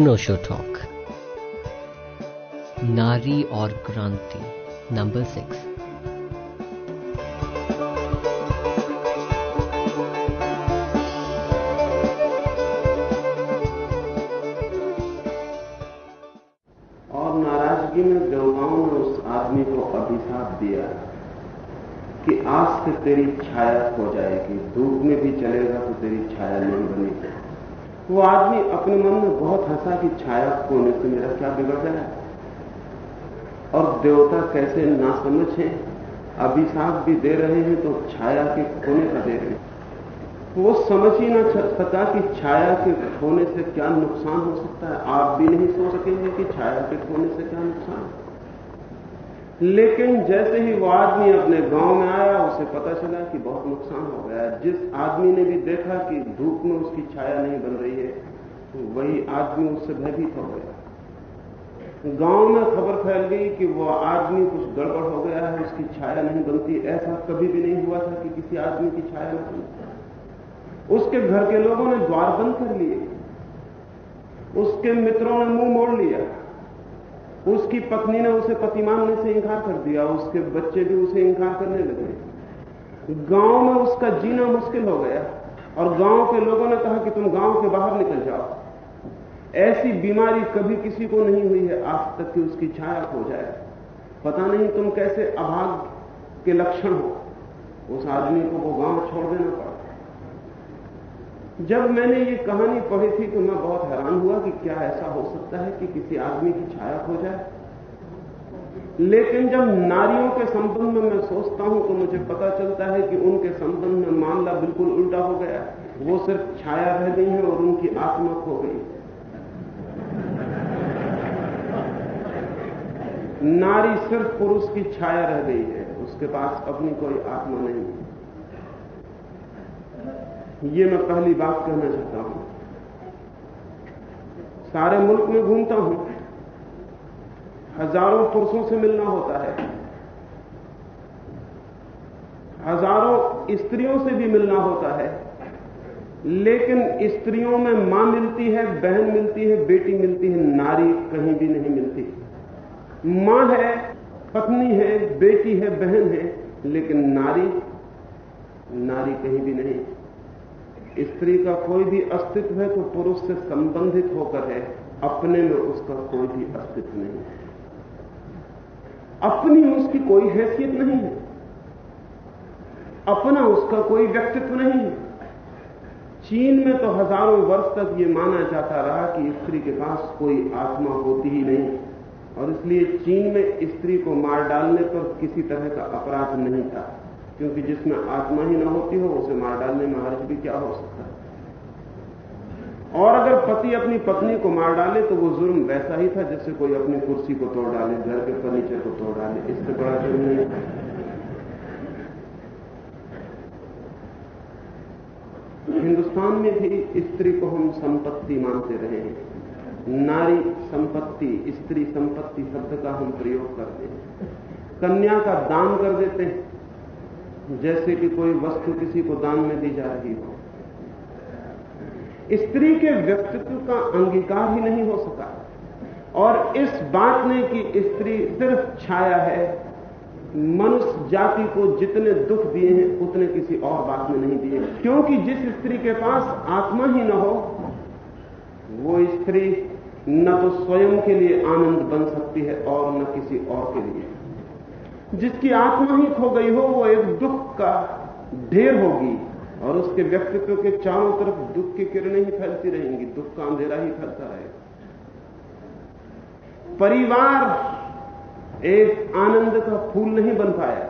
अनोशो talk नारी और क्रांति नंबर सिक्स और नाराज़गी में देवगांव ने उस आदमी को अभिशाप दिया कि आज से तेरी छाया खो जाएगी। धूप में भी चलेगा तो तेरी छाया नहीं बनेगी। वो आदमी अपने मन में बहुत हंसा कि छाया खोने से मेरा क्या बिगड़ गया और देवता कैसे ना समझ है अभिशाप भी दे रहे हैं तो छाया के खोने का दे रहे हैं। वो समझ ही ना सका कि छाया के खोने से क्या नुकसान हो सकता है। आप भी नहीं सोच सकेंगे कि छाया के खोने से क्या नुकसान? लेकिन जैसे ही वो आदमी अपने गाँव में आया, उसे पता चला कि बहुत नुकसान हो गया जिस आदमी ने भी देखा कि धूप में उसकी छाया नहीं बन रही है वही आदमी उससे भयभीत हो गया। गाँव में खबर फैल गई कि वो आदमी कुछ गड़बड़ हो गया है, उसकी छाया नहीं बनती। ऐसा कभी भी नहीं हुआ था कि किसी आदमी की छाया न बनती उसके घर के लोगों ने द्वार बंद कर लिए। उसके मित्रों ने मुँह मोड़ लिया। उसकी पत्नी ने उसे पति मानने से इंकार कर दिया, उसके बच्चे भी उसे इंकार करने लगे। गाँव में उसका जीना मुश्किल हो गया और गाँव के लोगों ने कहा कि तुम गाँव के बाहर निकल जाओ। ऐसी बीमारी कभी किसी को नहीं हुई है, आज तक कि उसकी छाया हो जाए। पता नहीं तुम कैसे अभाग के लक्षण हो। उस आदमी को वो गाँव छोड़ देना पड़ा। जब मैंने ये कहानी पढ़ी थी तो मैं बहुत हैरान हुआ कि क्या ऐसा हो सकता है कि किसी आदमी की छाया खो जाए। लेकिन जब नारियों के संबंध में मैं सोचता हूँ तो मुझे पता चलता है कि उनके संबंध में मामला बिल्कुल उल्टा हो गया। वो सिर्फ़ छाया रह गई है और उनकी आत्मा खो गई। नारी सिर्फ़ पुरुष की छाया रह गई है। उसके पास अपनी कोई आत्मा नहीं। है ये मैं पहली बात कहना चाहता हूँ। सारे मुल्क में घूमता हूँ। हज़ारों पुरुषों से मिलना होता है। हज़ारों स्त्रियों से भी मिलना होता है। लेकिन स्त्रियों में माँ मिलती है, बहन मिलती है, बेटी मिलती है, नारी कहीं भी नहीं मिलती। माँ है, पत्नी है, बेटी है, बहन है, लेकिन नारी नारी कहीं भी नहीं। स्त्री का कोई भी अस्तित्व है तो पुरुष से संबंधित होकर है। अपने में उसका कोई भी अस्तित्व नहीं है। अपनी उसकी कोई हैसियत नहीं है। अपना उसका कोई व्यक्तित्व नहीं है। चीन में तो हज़ारों वर्ष तक ये माना जाता रहा कि स्त्री के पास कोई आत्मा होती ही नहीं। और इसलिए चीन में स्त्री को मार डालने पर किसी तरह का अपराध नहीं था। क्योंकि जिसमें आत्मा ही ना होती हो, उसे मार डालने में हर्ज भी क्या हो सकता है? और अगर पति अपनी पत्नी को मार डाले तो वो जुर्म वैसा ही था जैसे कोई अपनी कुर्सी को तोड़ डाले, घर के फर्नीचर को तोड़ डाले। इससे बड़ा जुर्म नहीं हिंदुस्तान में भी स्त्री को हम संपत्ति मानते रहे हैं। नारी संपत्ति, स्त्री संपत्ति शब्द का हम प्रयोग करते हैं। कन्या का दान कर देते हैं। जैसे कि कोई वस्तु किसी को दान में दी जा रही हो। स्त्री के व्यक्तित्व का अंगीकार ही नहीं हो सका। और इस बात ने कि स्त्री सिर्फ़ छाया है, मनुष्य जाति को जितने दुख दिए हैं, उतने किसी और बात में नहीं दिए। क्योंकि जिस स्त्री के पास आत्मा ही न हो, वो स्त्री न तो स्वयं के लिए आनंद बन सकती है और न किसी और के लिए। जिसकी आत्मा ही खो गई हो, वो एक दुख का ढेर होगी और उसके व्यक्तित्व के चारों तरफ़ दुख की किरणें ही फैलती रहेंगी, दुख का अंधेरा ही फैलता रहेगा। परिवार एक आनंद का फूल नहीं बन पाया,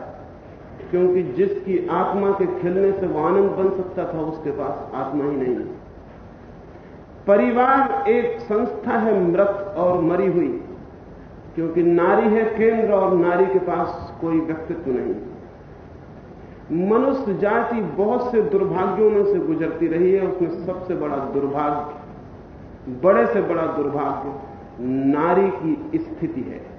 क्योंकि जिसकी आत्मा के खिलने से वो आनंद बन सकता था, उसके पास आत्मा ही नहीं। परिवार एक संस्था है, मृत और मरी हुई, क्योंकि नारी है केंद्र और नारी के पास कोई व्यक्तित्व नहीं। मनुष्य जाति बहुत से दुर्भाग्यों में से गुजरती रही है, उसमें सबसे बड़ा दुर्भाग्य, बड़े से बड़ा दुर्भाग्य नारी की स्थिति है।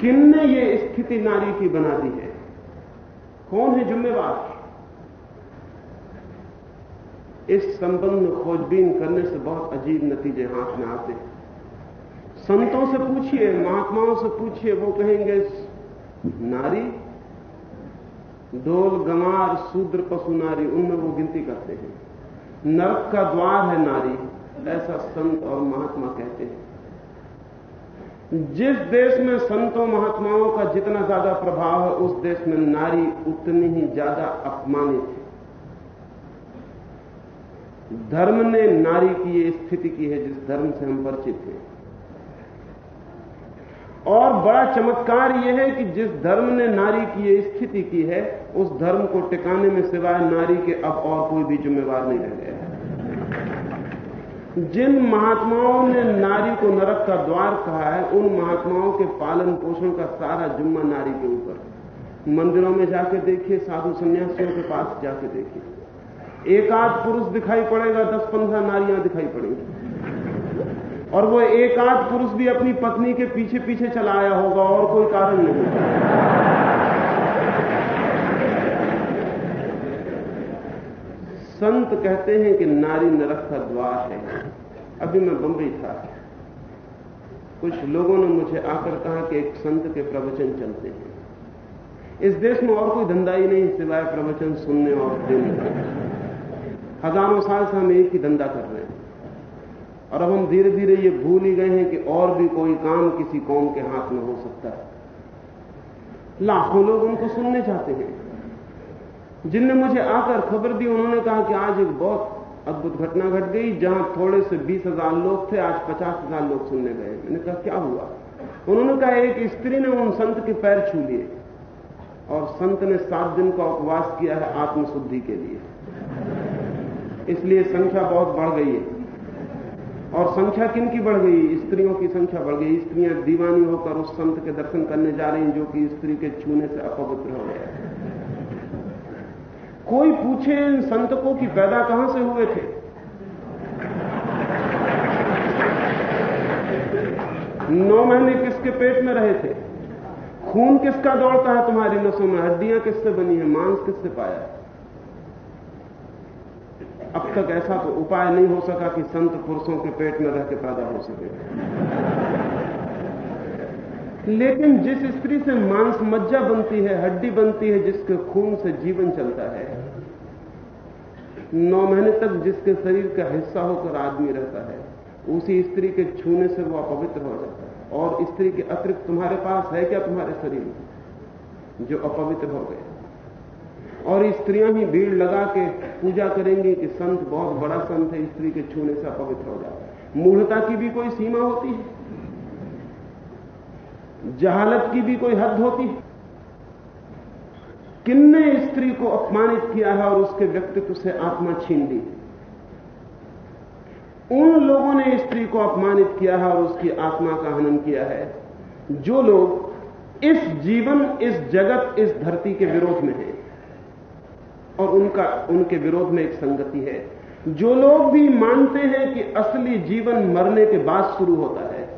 किनने ये स्थिति नारी की बना दी है? कौन है जिम्मेवार? इस संबंध में खोजबीन करने से बहुत अजीब नतीजे हाथ में आते हैं। संतों से पूछिए, महात्माओं से पूछिए, वो कहेंगे नारी डोल गमार, शूद्र, पशु, नारी, उनमें वो गिनती करते हैं। नरक का द्वार है नारी, ऐसा संत और महात्मा कहते हैं। जिस देश में संतों, महात्माओं का जितना ज़्यादा प्रभाव है, उस देश में नारी उतनी ही ज़्यादा अपमानित है। धर्म ने नारी की ये स्थिति की है जिस धर्म से हम परिचित हैं। और बड़ा चमत्कार यह है कि जिस धर्म ने नारी की ये स्थिति की है, उस धर्म को टिकाने में सिवाय नारी के अब और कोई भी जिम्मेवार नहीं रह गया जिन महात्माओं ने नारी को नरक का द्वार कहा है, उन महात्माओं के पालन पोषण का सारा जुम्मा नारी के ऊपर। मंदिरों में जाके देखिए, साधु संन्यासियों के पास जाके देखिए। एक आध पुरुष दिखाई पड़ेगा, दस पंद्रह नारियाँ दिखाई पड़ेंगी। और वो एक आध पुरुष भी अपनी पत्नी के पीछे पीछे चला आया होगा और कोई कारण नहीं। संत कहते हैं कि नारी नरक का द्वार है। अभी मैं बंबई था। कुछ लोगों ने मुझे आकर कहा कि एक संत के प्रवचन चलते हैं। इस देश में और कोई धंधा ही नहीं सिवाय प्रवचन सुनने और देने का। हज़ारों साल से हम एक ही धंधा कर रहे हैं। और अब हम धीरे धीरे ये भूल ही गए हैं कि और भी कोई काम किसी कौम के हाथ में हो सकता है। लाखों लोग उनको सुनने चाहते हैं। जिनने मुझे आकर खबर दी, उन्होंने कहा कि आज एक बहुत अद्भुत घटना घट गई, जहाँ थोड़े से बीस हज़ार लोग थे, आज पचास हज़ार लोग सुनने गए। मैंने कहा, क्या हुआ? उन्होंने कहा, एक स्त्री ने उन संत के पैर छू लिए और संत ने सात दिन का उपवास किया है आत्मशुद्धि के लिए। इसलिए संख्या बहुत बढ़ गई है। और संख्या किन की बढ़ गई? स्त्रियों की संख्या बढ़ गई। स्त्रियाँ दीवानी होकर उस संत के दर्शन करने जा रही जो कि स्त्री के छूने से अपवित्र हो गया कोई पूछे इन संत को कि पैदा कहाँ से हुए थे? नौ महीने किसके पेट में रहे थे? खून किसका दौड़ता है तुम्हारी नसों में? हड्डियाँ किससे बनी है? मांस किससे पाया है? अब तक ऐसा तो उपाय नहीं हो सका कि संत पुरुषों के पेट में रह के पैदा हो सके। लेकिन जिस स्त्री से मांस मज्जा बनती है, हड्डी बनती है, जिसके खून से जीवन चलता है, नौ महीने तक जिसके शरीर का हिस्सा होकर आदमी रहता है, उसी स्त्री के छूने से वो अपवित्र हो जाता है। और स्त्री के अतिरिक्त तुम्हारे पास है क्या तुम्हारे शरीर में, जो अपवित्र हो गए और स्त्रियाँ ही भीड़ लगा के पूजा करेंगी कि संत बहुत बड़ा संत है, स्त्री के छूने से अपवित्र हो जाता है। मूढ़ता की भी कोई सीमा होती है? जहालत की भी कोई हद होती है? किन्ने स्त्री को अपमानित किया है और उसके व्यक्तित्व से आत्मा छीन ली? उन लोगों ने स्त्री को अपमानित किया है और उसकी आत्मा का हनन किया है। जो लोग इस जीवन, इस जगत, इस धरती के विरोध में हैं और उनका, उनके विरोध में एक संगति है। जो लोग भी मानते हैं कि असली जीवन मरने के बाद शुरू होता है,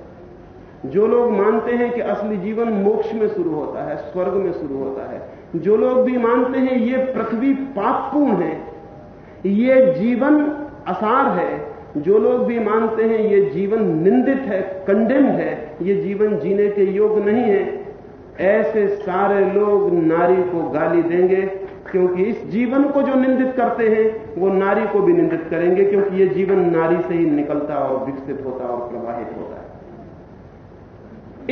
जो लोग मानते हैं कि असली जीवन मोक्ष में शुरू होता है, स्वर्ग में शुरू होता है, जो लोग भी मानते हैं ये पृथ्वी पापपूर्ण है, ये जीवन असार है, जो लोग भी मानते हैं ये जीवन निंदित है कंडेम्ड है, ये जीवन जीने के योग नहीं है, ऐसे सारे लोग नारी को गाली देंगे क्योंकि इस जीवन को जो निंदित करते हैं, वो नारी को भी निंदित करेंगे, क्योंकि ये जीवन नारी से ही निकलता और विकसित होता और प्रवाहित होता है।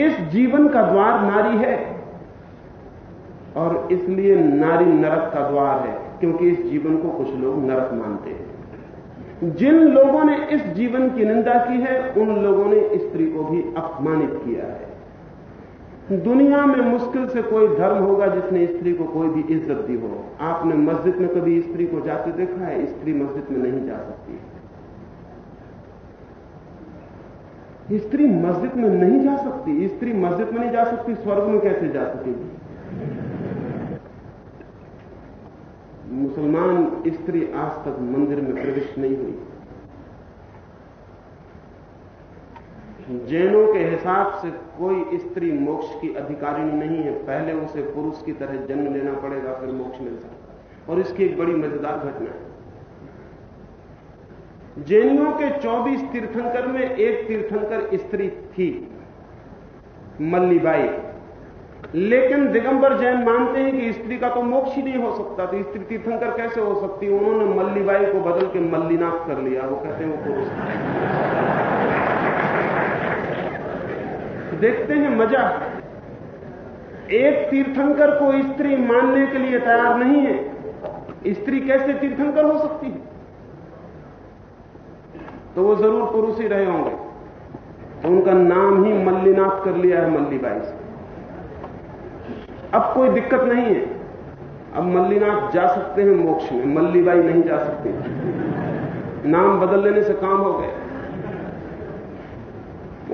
इस जीवन का द्वार नारी है, और इसलिए नारी नरक का द्वार है, क्योंकि इस जीवन को कुछ लोग नरक मानते हैं। जिन लोगों ने इस जीवन की निंदा की है, उन लोगों ने स्त्री को भी अपमानित किया है। दुनिया में मुश्किल से कोई धर्म होगा जिसने स्त्री को कोई भी इज़्ज़त दी हो। आपने मस्जिद में कभी स्त्री को जाते देखा है? स्त्री मस्जिद में नहीं जा सकती। स्त्री मस्जिद में नहीं जा सकती? स्त्री मस्जिद में नहीं जा सकती, स्वर्ग में कैसे जा सकेगी? मुसलमान स्त्री आज तक मंदिर में प्रवेश नहीं हुई। जैनों के हिसाब से कोई स्त्री मोक्ष की अधिकारिणी नहीं है। पहले उसे पुरुष की तरह जन्म लेना पड़ेगा, फिर मोक्ष मिल सकता है। और इसकी एक बड़ी मज़ेदार घटना है। जैनियों के 24 तीर्थंकर में एक तीर्थंकर स्त्री थी, मल्लीबाई। लेकिन दिगंबर जैन मानते हैं कि स्त्री का तो मोक्ष ही नहीं हो सकता तो स्त्री तीर्थंकर कैसे हो सकती उन्होंने मल्लीबाई को बदल के मल्लीनाथ कर लिया। वो कहते हैं वो पुरुष। देखते हैं मज़ा। एक तीर्थंकर को स्त्री मानने के लिए तैयार नहीं है। स्त्री कैसे तीर्थंकर हो सकती है? तो वो ज़रूर पुरुष ही रहे होंगे। तो उनका नाम ही मल्लीनाथ कर लिया है मल्लीबाई से। अब कोई दिक्कत नहीं है। अब मल्लीनाथ जा सकते हैं मोक्ष में। मल्लीबाई नहीं जा सकती। नाम बदल लेने से काम हो गया।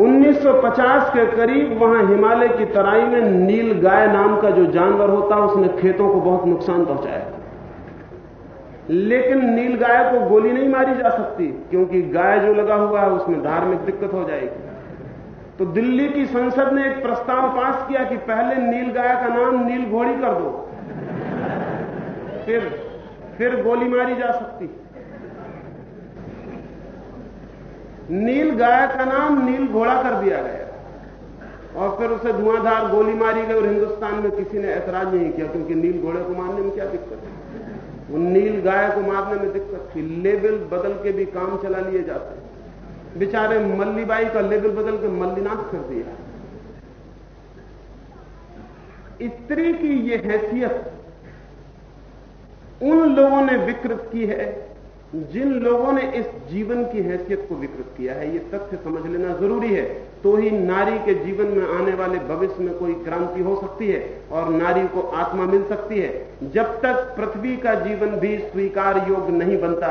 1950 के करीब वहाँ हिमालय की तराई में नील गाय नाम का जो जानवर होता है, उसने खेतों को बहुत नुकसान पहुँचाया। लेकिन नील गाय को गोली नहीं मारी जा सकती, क्योंकि गाय जो लगा हुआ है, उसमें धार्मिक दिक्कत हो जाएगी। तो दिल्ली की संसद ने एक प्रस्ताव पास किया कि पहले नील गाय का नाम नील घोड़ी कर दो। फिर फिर गोली मारी जा सकती। नील गाय का नाम नील घोड़ा कर दिया गया। और फिर उसे धुआंधार गोली मारी गई और हिंदुस्तान में किसी ने ऐतराज नहीं किया, क्योंकि नील घोड़े को मारने में क्या दिक्कत है? वो नील गाय को मारने में दिक्कत थी। लेबल बदल के भी काम चला लिए जाते बेचारे मल्लीबाई का लेबल बदल के मल्लीनाथ कर दिया। स्त्री की ये हैसियत उन लोगों ने विकृत की है जिन लोगों ने इस जीवन की हैसियत को विकृत किया है, ये तथ्य समझ लेना ज़रूरी है। तो ही नारी के जीवन में आने वाले भविष्य में कोई क्रांति हो सकती है और नारी को आत्मा मिल सकती है। जब तक पृथ्वी का जीवन भी स्वीकार योग्य नहीं बनता,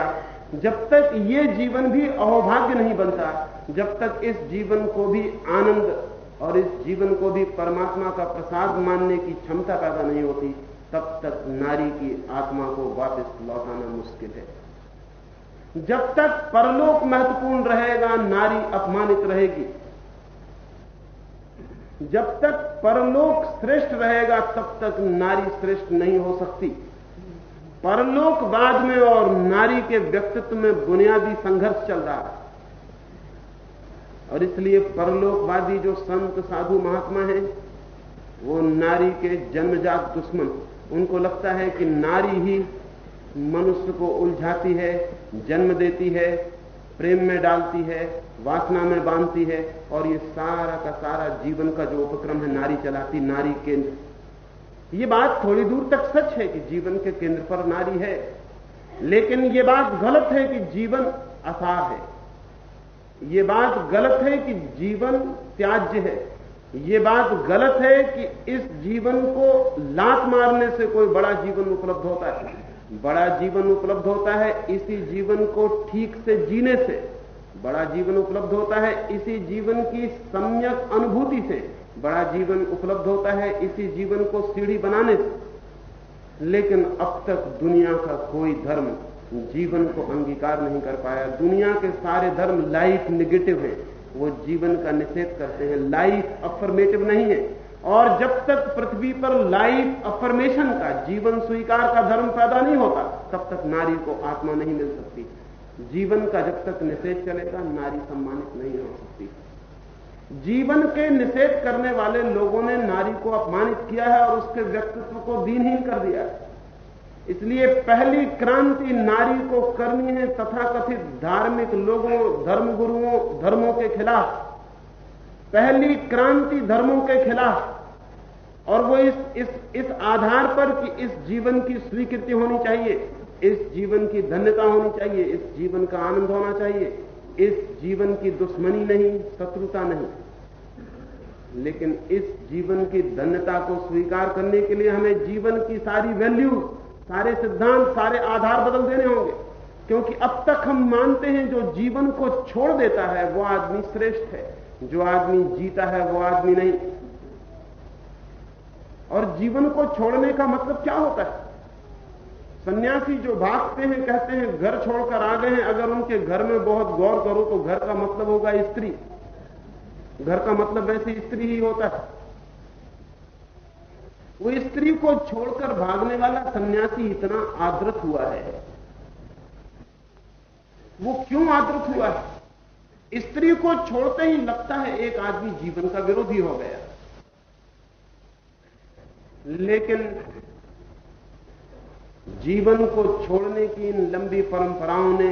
जब तक ये जीवन भी अहोभाग्य नहीं बनता, जब तक इस जीवन को भी आनंद और इस जीवन को भी परमात्मा का प्रसाद मानने की क्षमता पैदा नहीं होती, तब तक नारी की आत्मा को वापस लौटाना मुश्किल है। जब तक परलोक महत्वपूर्ण रहेगा, नारी अपमानित रहेगी। जब तक परलोक श्रेष्ठ रहेगा, तब तक नारी श्रेष्ठ नहीं हो सकती। परलोकवाद में और नारी के व्यक्तित्व में बुनियादी संघर्ष चल रहा है। और इसलिए परलोकवादी जो संत, साधु, महात्मा हैं, वो नारी के जन्मजात दुश्मन। उनको लगता है कि नारी ही मनुष्य को उलझाती है, जन्म देती है, प्रेम में डालती है, वासना में बांधती है और ये सारा का सारा जीवन का जो उपक्रम है नारी चलाती, नारी केंद्र। ये बात थोड़ी दूर तक सच है कि जीवन के केंद्र पर नारी है, लेकिन ये बात गलत है कि जीवन असार है। ये बात गलत है कि जीवन त्याज्य है। ये बात गलत है कि इस जीवन को लात मारने से कोई बड़ा जीवन उपलब्ध होता है। बड़ा जीवन उपलब्ध होता है इसी जीवन को ठीक से जीने से। बड़ा जीवन उपलब्ध होता है इसी जीवन की सम्यक अनुभूति से। बड़ा जीवन उपलब्ध होता है इसी जीवन को सीढ़ी बनाने से। लेकिन अब तक दुनिया का कोई धर्म जीवन को अंगीकार नहीं कर पाया। दुनिया के सारे धर्म लाइफ निगेटिव है। वो जीवन का निषेध करते हैं। लाइफ अफर्मेटिव नहीं है। और जब तक पृथ्वी पर लाइफ अफर्मेशन का, जीवन स्वीकार का धर्म पैदा नहीं होता, तब तक नारी को आत्मा नहीं मिल सकती। जीवन का जब तक निषेध चलेगा, नारी सम्मानित नहीं हो सकती। जीवन के निषेध करने वाले लोगों ने नारी को अपमानित किया है और उसके व्यक्तित्व को दीनहीन कर दिया है। इसलिए पहली क्रांति नारी को करनी है तथाकथित धार्मिक लोगों, धर्मगुरुओं, धर्मों के खिलाफ। पहली क्रांति धर्मों के खिलाफ। और वो इस इस इस आधार पर कि इस जीवन की स्वीकृति होनी चाहिए, इस जीवन की धन्यता होनी चाहिए, इस जीवन का आनंद होना चाहिए, इस जीवन की दुश्मनी नहीं, शत्रुता नहीं। लेकिन इस जीवन की धन्यता को स्वीकार करने के लिए हमें जीवन की सारी वैल्यू, सारे सिद्धांत, सारे आधार बदल देने होंगे। क्योंकि अब तक हम मानते हैं जो जीवन को छोड़ देता है, वो आदमी श्रेष्ठ है। जो आदमी जीता है वो आदमी नहीं। और जीवन को छोड़ने का मतलब क्या होता है? सन्यासी जो भागते हैं, कहते हैं, घर छोड़कर आ गए हैं, अगर उनके घर में बहुत गौर करो तो घर का मतलब होगा स्त्री। घर का मतलब वैसे स्त्री ही होता है। वो स्त्री को छोड़कर भागने वाला सन्यासी इतना आदृत हुआ है। वो क्यों आदृत हुआ है? स्त्री को छोड़ते ही लगता है एक आदमी जीवन का विरोधी हो गया। लेकिन जीवन को छोड़ने की इन लंबी परंपराओं ने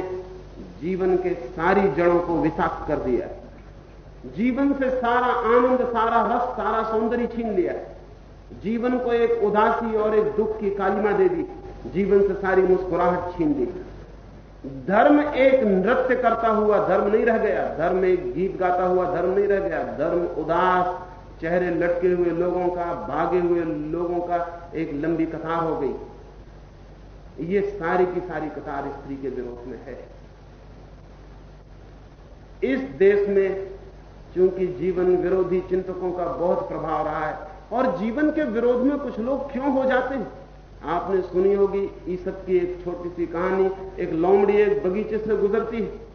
जीवन के सारी जड़ों को विषाक्त कर दिया। जीवन से सारा आनंद, सारा रस, सारा सौंदर्य छीन लिया। जीवन को एक उदासी और एक दुख की कालिमा दे दी। जीवन से सारी मुस्कुराहट छीन दी धर्म एक नृत्य करता हुआ धर्म नहीं रह गया। धर्म एक गीत गाता हुआ धर्म नहीं रह गया। धर्म उदास, चेहरे लटके हुए लोगों का, भागे हुए लोगों का एक लंबी कतार हो गई। ये सारी की सारी कतार स्त्री के विरोध में है। इस देश में चूँकि जीवन विरोधी चिंतकों का बहुत प्रभाव रहा है, और जीवन के विरोध में कुछ लोग क्यों हो जाते हैं? आपने सुनी होगी ईसब की एक छोटी सी कहानी। एक लोमड़ी एक बगीचे से गुजरती है।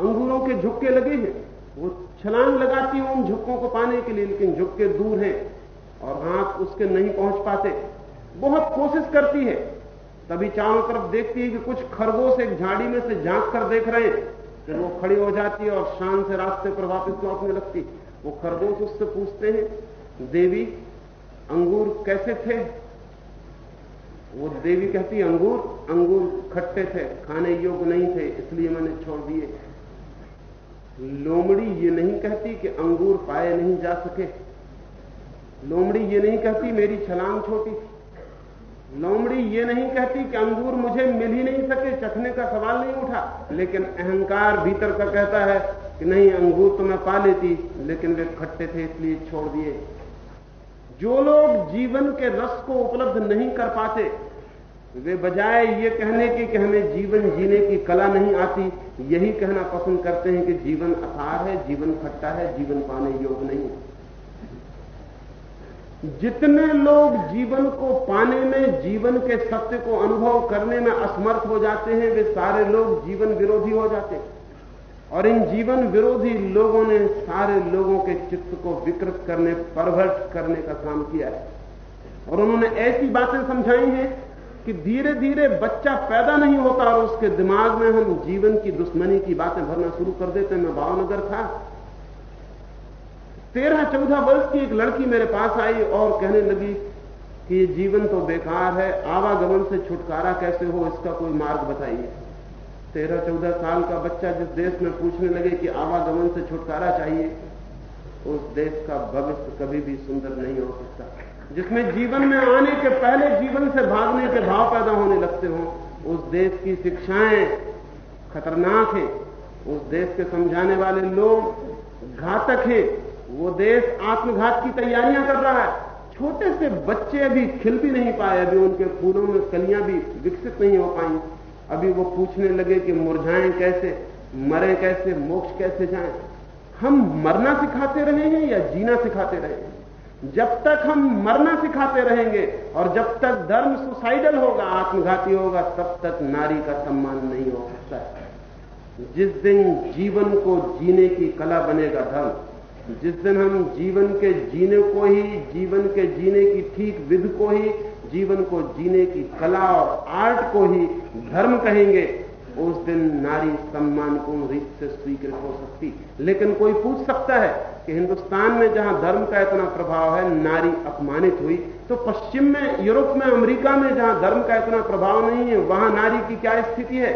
अंगूरों के झुक्के लगे हैं। वो छलांग लगाती है उन झुक्कों को पाने के लिए, लेकिन झुक्के दूर हैं और हाथ उसके नहीं पहुँच पाते। बहुत कोशिश करती है। तभी चारों तरफ़ देखती है कि कुछ खरगोश एक झाड़ी में से झाँक कर देख रहे हैं। फिर वो खड़ी हो जाती है और शान से रास्ते पर वापस लौटने लगती। वो खरगोश उससे पूछते हैं, देवी, अंगूर कैसे थे? वो देवी कहती अंगूर अंगूर खट्टे थे, खाने योग्य नहीं थे, इसलिए मैंने छोड़ दिए। लोमड़ी ये नहीं कहती कि अंगूर पाए नहीं जा सके। लोमड़ी ये नहीं कहती मेरी छलांग छोटी लोमड़ी ये नहीं कहती कि अंगूर मुझे मिल ही नहीं सके, चखने का सवाल नहीं उठा। लेकिन अहंकार भीतर का कहता है कि नहीं, अंगूर तो मैं पा लेती, लेकिन वे खट्टे थे, इसलिए छोड़ दिए। जो लोग जीवन के रस को उपलब्ध नहीं कर पाते, वे बजाय ये कहने के कि हमें जीवन जीने की कला नहीं आती, यही कहना पसंद करते हैं कि जीवन अथार है, जीवन खट्टा है, जीवन पाने योग्य नहीं है। जितने लोग जीवन को पाने में, जीवन के सत्य को अनुभव करने में असमर्थ हो जाते हैं, वे सारे लोग जीवन विरोधी हो जाते हैं। और इन जीवन विरोधी लोगों ने सारे लोगों के चित्त को विकृत करने परवर्ट करने का काम किया है। और उन्होंने ऐसी बातें समझाई हैं कि धीरे धीरे बच्चा पैदा नहीं होता और उसके दिमाग में हम जीवन की दुश्मनी की बातें भरना शुरू कर देते मैं भावनगर था। तेरह चौदह वर्ष की एक लड़की मेरे पास आई और कहने लगी कि ये जीवन तो बेकार है, आवागमन से छुटकारा कैसे हो, इसका कोई मार्ग बताइए। तेरह चौदह साल का बच्चा जिस देश में पूछने लगे कि आवागमन से छुटकारा चाहिए, उस देश का भविष्य कभी भी सुंदर नहीं हो सकता। जिसमें जीवन में आने के पहले जीवन से भागने के भाव पैदा होने लगते हो, उस देश की शिक्षाएँ खतरनाक है। उस देश के समझाने वाले लोग घातक हैं। वो देश आत्मघात की तैयारियाँ कर रहा है। छोटे से बच्चे अभी खिल भी नहीं पाए, अभी उनके फूलों में कलियाँ भी विकसित नहीं हो पाई। अभी वो पूछने लगे कि मुरझाएँ कैसे, मरे कैसे, मोक्ष कैसे जाएँ? हम मरना सिखाते रहे हैं या जीना सिखाते रहे हैं? जब तक हम मरना सिखाते रहेंगे और जब तक धर्म सुसाइडल होगा, आत्मघाती होगा, तब तक नारी का सम्मान नहीं हो सकता जिस दिन जीवन को जीने की कला बनेगा धर्म, जिस दिन हम जीवन के जीने को ही, जीवन के जीने की ठीक विध को ही जीवन को जीने की कला और आर्ट को ही धर्म कहेंगे, उस दिन नारी सम्मानपूर्ण रीत से स्वीकृत हो सकती। लेकिन कोई पूछ सकता है कि हिंदुस्तान में जहाँ धर्म का इतना प्रभाव है, नारी अपमानित हुई तो पश्चिम में, यूरोप में, अमेरिका में जहाँ धर्म का इतना प्रभाव नहीं है, वहाँ नारी की क्या स्थिति है?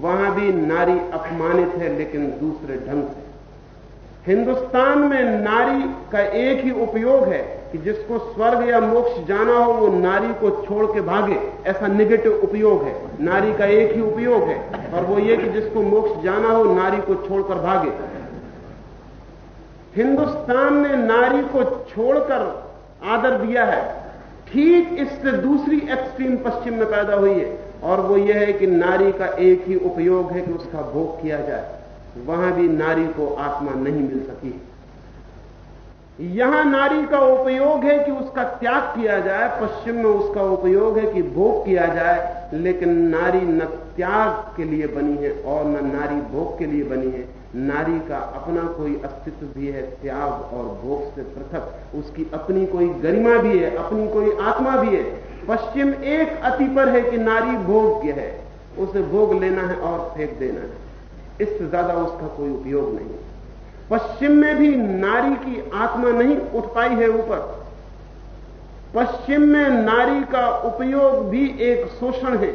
वहाँ भी नारी अपमानित है, लेकिन दूसरे ढंग से। हिंदुस्तान में नारी का एक ही उपयोग है कि जिसको स्वर्ग या मोक्ष जाना हो, वो नारी को छोड़ के भागे। ऐसा निगेटिव उपयोग है। नारी का एक ही उपयोग है। और वो ये कि जिसको मोक्ष जाना हो, नारी को छोड़कर भागे। हिंदुस्तान ने नारी को छोड़कर आदर दिया है। ठीक इससे दूसरी एक्सट्रीम पश्चिम में पैदा हुई है। और वो ये है कि नारी का एक ही उपयोग है कि उसका भोग किया जाए। वहाँ भी नारी को आत्मा नहीं मिल सकी। यहाँ नारी का उपयोग है कि उसका त्याग किया जाए, पश्चिम में उसका उपयोग है कि भोग किया जाए, लेकिन नारी न त्याग के लिए बनी है और न नारी भोग के लिए बनी है। नारी का अपना कोई अस्तित्व भी है, त्याग और भोग से पृथक। उसकी अपनी कोई गरिमा भी है, अपनी कोई आत्मा भी है। पश्चिम एक अति पर है कि नारी भोग्य है। उसे भोग लेना है और फेंक देना है। इससे ज़्यादा उसका कोई उपयोग नहीं पश्चिम में भी नारी की आत्मा नहीं उठ पाई है ऊपर। पश्चिम में नारी का उपयोग भी एक शोषण है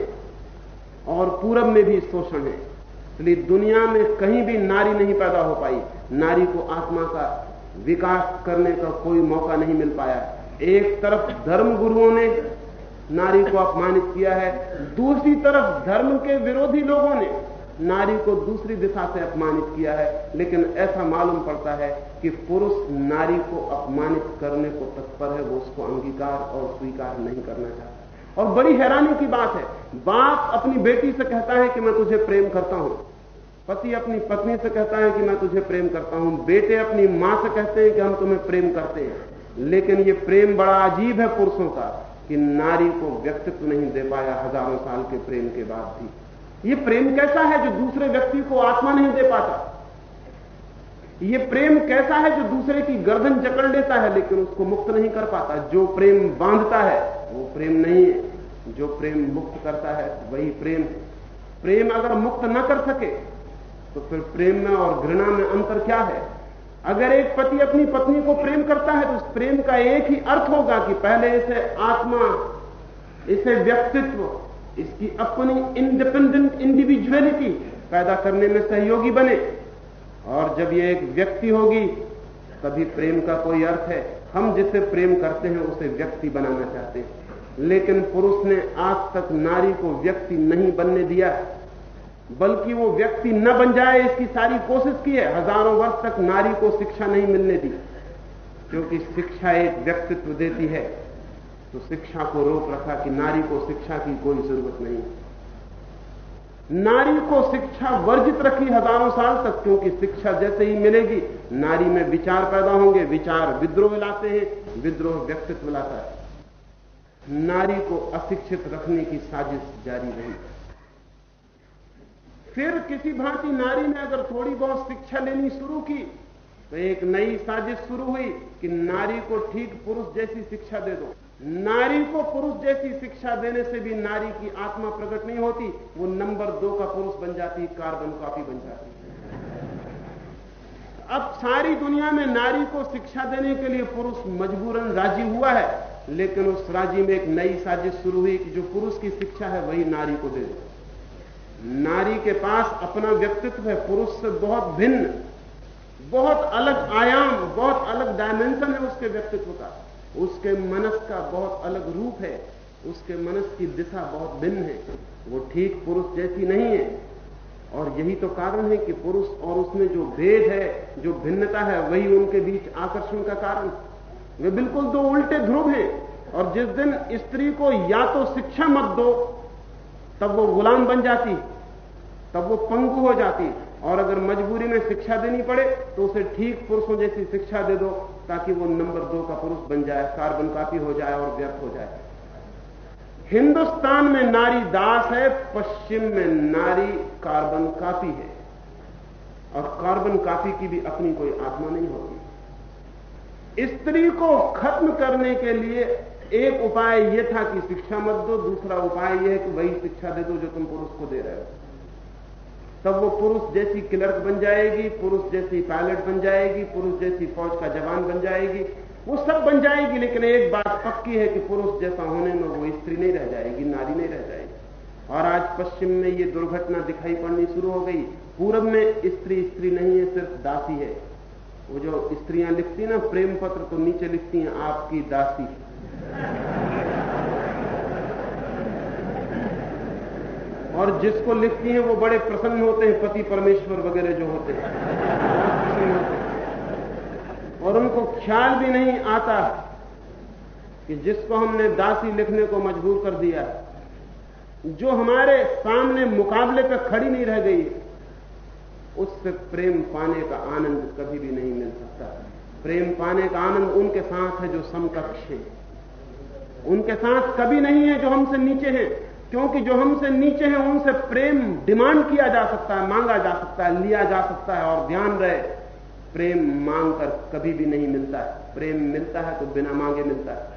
और पूरब में भी शोषण है। इसलिए दुनिया में कहीं भी नारी नहीं पैदा हो पाई। नारी को आत्मा का विकास करने का कोई मौका नहीं मिल पाया। एक तरफ़ धर्म गुरुओं ने नारी को अपमानित किया है, दूसरी तरफ़ धर्म के विरोधी लोगों ने नारी को दूसरी दिशा से अपमानित किया है, लेकिन ऐसा मालूम पड़ता है कि पुरुष नारी को अपमानित करने को तत्पर है, वो उसको अंगीकार और स्वीकार नहीं करना चाहता। और बड़ी हैरानी की बात है, बाप अपनी बेटी से कहता है कि मैं तुझे प्रेम करता हूँ। पति अपनी पत्नी से कहता है कि मैं तुझे प्रेम करता हूँ। बेटे अपनी माँ से कहते हैं कि हम तुम्हें प्रेम करते हैं। लेकिन ये प्रेम बड़ा अजीब है पुरुषों का कि नारी को व्यक्तित्व नहीं दे पाया हज़ारों साल के प्रेम के बाद भी। ये प्रेम कैसा है जो दूसरे व्यक्ति को आत्मा नहीं दे पाता? ये प्रेम कैसा है जो दूसरे की गर्दन जकड़ लेता है, लेकिन उसको मुक्त नहीं कर पाता? जो प्रेम बांधता है, वो प्रेम नहीं है। जो प्रेम मुक्त करता है, वही प्रेम प्रेम अगर मुक्त न कर सके तो फिर प्रेम में और घृणा में अंतर क्या है? अगर एक पति अपनी पत्नी को प्रेम करता है तो उस प्रेम का एक ही अर्थ होगा कि पहले इसे आत्मा, इसे व्यक्तित्व इसकी अपनी इंडिपेंडेंट इंडिविजुअलिटी पैदा करने में सहयोगी बने। और जब ये एक व्यक्ति होगी, तभी प्रेम का कोई अर्थ है। हम जिसे प्रेम करते हैं, उसे व्यक्ति बनाना चाहते हैं। लेकिन पुरुष ने आज तक नारी को व्यक्ति नहीं बनने दिया। बल्कि वो व्यक्ति न बन जाए, इसकी सारी कोशिश की है। हज़ारों वर्ष तक नारी को शिक्षा नहीं मिलने दी। क्योंकि शिक्षा एक व्यक्तित्व देती है। तो शिक्षा को रोक रखा कि नारी को शिक्षा की कोई ज़रूरत नहीं। नारी को शिक्षा वर्जित रखी हज़ारों साल तक, क्योंकि शिक्षा जैसे ही मिलेगी, नारी में विचार पैदा होंगे, विचार विद्रोह लाते हैं, विद्रोह व्यक्तित्व लाता है। नारी को अशिक्षित रखने की साजिश जारी रही। फिर किसी भांति नारी ने अगर थोड़ी बहुत शिक्षा लेनी शुरू की तो एक नई साजिश शुरू हुई कि नारी को ठीक पुरुष जैसी शिक्षा दे दो। नारी को पुरुष जैसी शिक्षा देने से भी नारी की आत्मा प्रकट नहीं होती, वो नंबर दो का पुरुष बन जाती, कार्बन कॉपी बन जाती। अब सारी दुनिया में नारी को शिक्षा देने के लिए पुरुष मजबूरन राज़ी हुआ है, लेकिन उस राज़ी में एक नई साजिश शुरू हुई कि जो पुरुष की शिक्षा है, वही नारी को दे दो। नारी के पास अपना व्यक्तित्व है, पुरुष से बहुत भिन्न, बहुत अलग आयाम, बहुत अलग डायमेंशन है उसके व्यक्तित्व का। उसके मनस का बहुत अलग रूप है, उसके मनस की दिशा बहुत भिन्न है। वो ठीक पुरुष जैसी नहीं है। और यही तो कारण है कि पुरुष और उसमें जो भेद है, जो भिन्नता है, वही उनके बीच आकर्षण का कारण। वे बिल्कुल दो उल्टे ध्रुव हैं। और जिस दिन स्त्री को या तो शिक्षा मत दो, तब वो गुलाम बन जाती, तब वो पंगु हो जाती। और अगर मजबूरी में शिक्षा देनी पड़े तो उसे ठीक पुरुषों जैसी शिक्षा दे दो। ताकि वो नंबर दो का पुरुष बन जाए, कार्बन कापी हो जाए और व्यर्थ हो जाए। हिंदुस्तान में नारी दास है, पश्चिम में नारी कार्बन कापी है। और कार्बन कापी की भी अपनी कोई आत्मा नहीं होती। स्त्री को खत्म करने के लिए एक उपाय यह था कि शिक्षा मत दो, दूसरा उपाय यह है कि वही शिक्षा दे दो जो तुम पुरुष को दे रहे हो। तब वो पुरुष जैसी क्लर्क बन जाएगी, पुरुष जैसी पायलट बन जाएगी, पुरुष जैसी फौज का जवान बन जाएगी। वो सब बन जाएगी, लेकिन एक बात पक्की है कि पुरुष जैसा होने में वो स्त्री नहीं रह जाएगी, नारी नहीं रह जाएगी। और आज पश्चिम में ये दुर्घटना दिखाई पड़नी शुरू हो गई। पूरब में स्त्री स्त्री नहीं है, सिर्फ़ दासी है। वो जो स्त्रियाँ लिखती ना, प्रेम पत्र तो नीचे लिखती हैं, आपकी दासी। और जिसको लिखती हैं वो बड़े प्रसन्न होते हैं, पति परमेश्वर वगैरह जो होते हैं। और उनको ख्याल भी नहीं आता कि जिसको हमने दासी लिखने को मजबूर कर दिया, जो हमारे सामने मुकाबले पर खड़ी नहीं रह गई, उससे प्रेम पाने का आनंद कभी भी नहीं मिल सकता। प्रेम पाने का आनंद उनके साथ है जो समकक्ष है। उनके साथ कभी नहीं है जो हमसे नीचे हैं। क्योंकि जो हमसे नीचे हैं, उनसे प्रेम डिमांड किया जा सकता है, मांगा जा सकता है, लिया जा सकता है, और ध्यान रहे, प्रेम मांग कर कभी भी नहीं मिलता है। प्रेम मिलता है तो बिना मांगे मिलता है।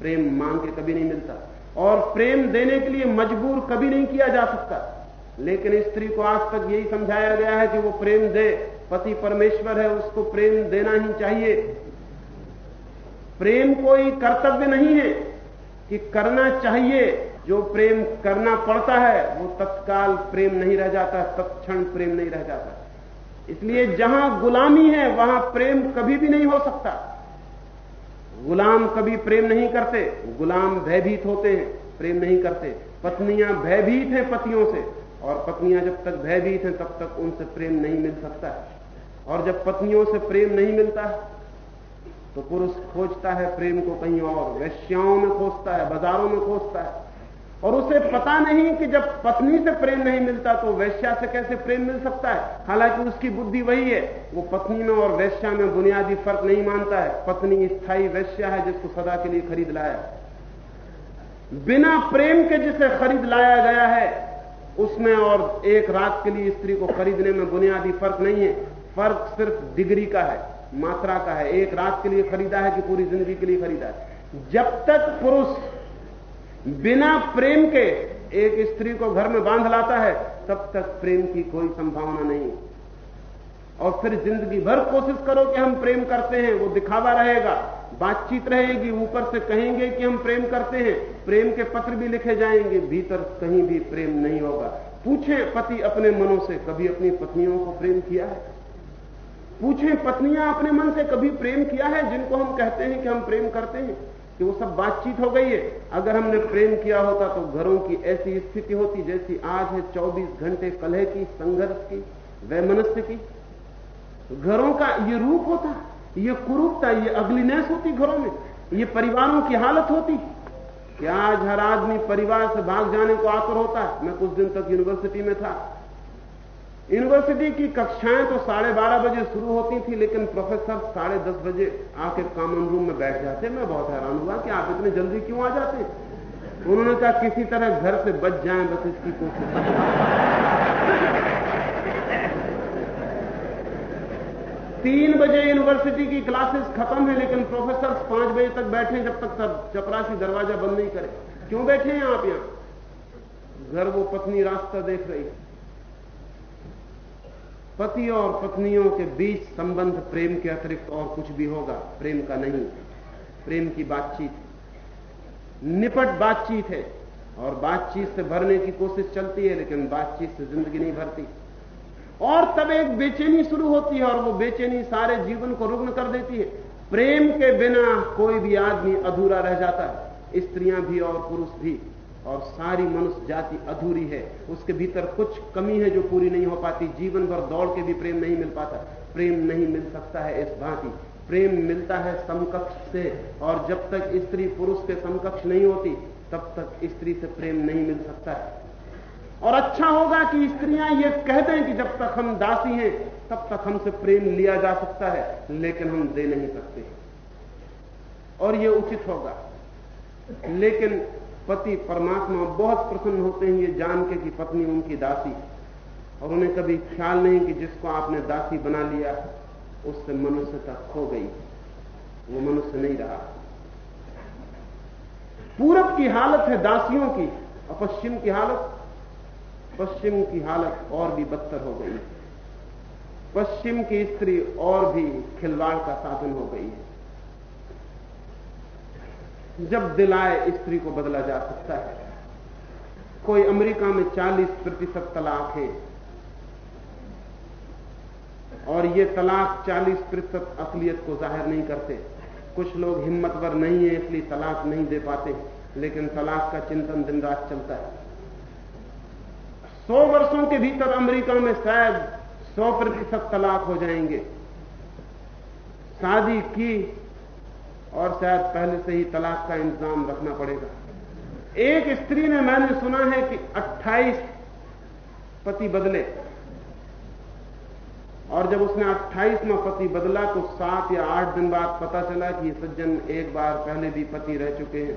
प्रेम मांग के कभी नहीं मिलता। और प्रेम देने के लिए मजबूर कभी नहीं किया जा सकता। लेकिन स्त्री को आज तक यही समझाया गया है कि वो प्रेम दे। पति परमेश्वर है, उसको प्रेम देना ही चाहिए। प्रेम कोई कर्तव्य नहीं है कि करना चाहिए। जो प्रेम करना पड़ता है, वो तत्काल प्रेम नहीं रह जाता, तत्क्षण प्रेम नहीं रह जाता। इसलिए जहाँ गुलामी है, वहाँ प्रेम कभी भी नहीं हो सकता। गुलाम कभी प्रेम नहीं करते, गुलाम भयभीत होते हैं, प्रेम नहीं करते। पत्नियाँ भयभीत हैं पतियों से, और पत्नियाँ जब तक भयभीत हैं, तब तक उनसे प्रेम नहीं मिल सकता और जब पत्नियों से प्रेम नहीं मिलता तो पुरुष खोजता है प्रेम को कहीं और वैश्याओं में खोजता है, बाजारों में खोजता है। और उसे पता नहीं कि जब पत्नी से प्रेम नहीं मिलता तो वैश्या से कैसे प्रेम मिल सकता है? हालाँकि उसकी बुद्धि वही है। वो पत्नी में और वैश्या में बुनियादी फ़र्क नहीं मानता है। पत्नी स्थायी वैश्या है जिसको सदा के लिए खरीद लाया बिना प्रेम के जिसे खरीद लाया गया है, उसमें और एक रात के लिए स्त्री को खरीदने में बुनियादी फ़र्क नहीं है। फ़र्क सिर्फ़ डिग्री का है, मात्रा का है। एक रात के लिए खरीदा है कि पूरी ज़िंदगी के लिए खरीदा है? जब तक पुरुष बिना प्रेम के एक स्त्री को घर में बाँध लाता है, तब तक प्रेम की कोई संभावना नहीं। और फिर ज़िंदगी भर कोशिश करो कि हम प्रेम करते हैं, वो दिखावा रहेगा, बातचीत रहेगी, ऊपर से कहेंगे कि हम प्रेम करते हैं, प्रेम के पत्र भी लिखे जाएँगे, भीतर कहीं भी प्रेम नहीं होगा। पूछें पति अपने मनों से, कभी अपनी पत्नियों को प्रेम किया है? पूछें पत्नियाँ अपने मन से, कभी प्रेम किया है, जिनको हम कहते हैं कि हम प्रेम करते हैं? कि वो सब बातचीत हो गई है। अगर हमने प्रेम किया होता तो घरों की ऐसी स्थिति होती जैसी आज है 24 घंटे कलह की, संघर्ष की, वैमनस्य की। घरों का ये रूप होता, ये कुरूपता ये अगलीनेस होती घरों में, ये परिवारों की हालत होती। कि आज हर आदमी परिवार से भाग जाने को आकर होता है। मैं कुछ दिन तक यूनिवर्सिटी में था यूनिवर्सिटी की कक्षाएँ तो साढ़े बारह बजे शुरू होती थी, लेकिन प्रोफेसर साढ़े दस बजे आके कॉमन रूम में बैठ जाते। मैं बहुत हैरान हुआ कि आप इतने जल्दी क्यों आ जाते? उन्होंने कहा, किसी तरह घर से बच जाएँ, बस इसकी कोशिश। तीन बजे यूनिवर्सिटी की क्लासेस खत्म है, लेकिन प्रोफेसर पाँच बजे तक बैठे जब तक सब चपरासी दरवाज़ा बंद नहीं करे। क्यों बैठे हैं आप यहाँ? घर वो पत्नी रास्ता देख रही है। पति और पत्नियों के बीच संबंध प्रेम के अतिरिक्त और कुछ भी होगा, प्रेम का नहीं। प्रेम की बातचीत। निपट बातचीत है और बातचीत से भरने की कोशिश चलती है, लेकिन बातचीत से ज़िंदगी नहीं भरती। और तब एक बेचैनी शुरू होती है और वो बेचैनी सारे जीवन को रुग्ण कर देती है। प्रेम के बिना कोई भी आदमी अधूरा रह जाता है। स्त्रियाँ भी और पुरुष भी। और सारी मनुष्य जाति अधूरी है। उसके भीतर कुछ कमी है जो पूरी नहीं हो पाती। जीवन भर दौड़ के भी प्रेम नहीं मिल पाता। प्रेम नहीं मिल सकता है इस भांति। प्रेम मिलता है समकक्ष से, और जब तक स्त्री पुरुष के समकक्ष नहीं होती, तब तक स्त्री से प्रेम नहीं मिल सकता है। और अच्छा होगा कि स्त्रियाँ ये कह दें कि जब तक हम दासी हैं, तब तक हमसे प्रेम लिया जा सकता है, लेकिन हम दे नहीं सकते। और ये उचित होगा। लेकिन पति परमात्मा बहुत प्रसन्न होते हैं, ये जान के कि पत्नी उनकी दासी। और उन्हें कभी ख्याल नहीं कि जिसको आपने दासी बना लिया, उससे मनुष्यता खो गई। वो मनुष्य नहीं रहा। पूरब की हालत है दासियों की, और पश्चिम की हालत, पश्चिम की हालत और भी बदतर हो गई। है पश्चिम की स्त्री और भी खिलवाड़ का साधन हो गई है। जब दिलाए स्त्री को बदला जा सकता है। कोई अमेरिका में 40 प्रतिशत तलाक है। और ये तलाक 40 प्रतिशत असलियत को ज़ाहिर नहीं करते। कुछ लोग हिम्मतवर नहीं है, इसलिए तलाक नहीं दे पाते। लेकिन तलाक का चिंतन दिन रात चलता है। सौ वर्षों के भीतर अमेरिका में शायद सौ प्रतिशत तलाक हो जाएँगे। शादी की और शायद पहले से ही तलाक का इंतज़ाम रखना पड़ेगा। एक स्त्री ने मैंने सुना है कि 28 पति बदले। और जब उसने 28वां पति बदला तो सात या आठ दिन बाद पता चला कि सज्जन एक बार पहले भी पति रह चुके हैं।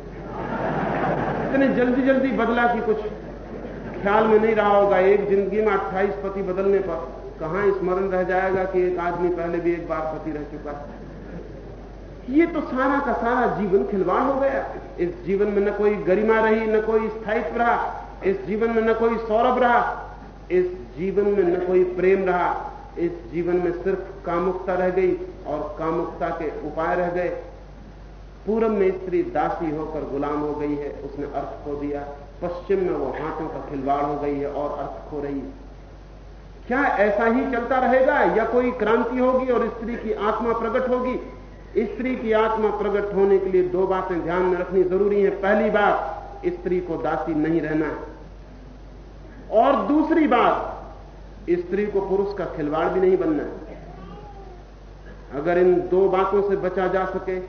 इतने जल्दी जल्दी बदला कि कुछ ख्याल में नहीं रहा होगा एक ज़िंदगी में 28 पति बदलने पर। कहाँ स्मरण रह जाएगा कि एक आदमी पहले भी एक बार पति रह चुका है? ये तो सारा का सारा जीवन खिलवाड़ हो गया। इस जीवन में न कोई गरिमा रही, न कोई स्थायित्व रहा। इस जीवन में न कोई सौरभ रहा। इस जीवन में न कोई प्रेम रहा। इस जीवन में सिर्फ़ कामुकता रह गई और कामुकता के उपाय रह गए। पूरब में स्त्री दासी होकर गुलाम हो गई है। उसने अर्थ खो दिया। पश्चिम में वो हाथों का खिलवाड़ हो गई है और अर्थ खो रही है। क्या ऐसा ही चलता रहेगा? या कोई क्रांति होगी और स्त्री की आत्मा प्रकट होगी? स्त्री की आत्मा प्रकट होने के लिए दो बातें ध्यान में रखनी ज़रूरी है। पहली बात, स्त्री को दासी नहीं रहना है। और दूसरी बात, स्त्री को पुरुष का खिलवाड़ भी नहीं बनना है। अगर इन दो बातों से बचा जा सके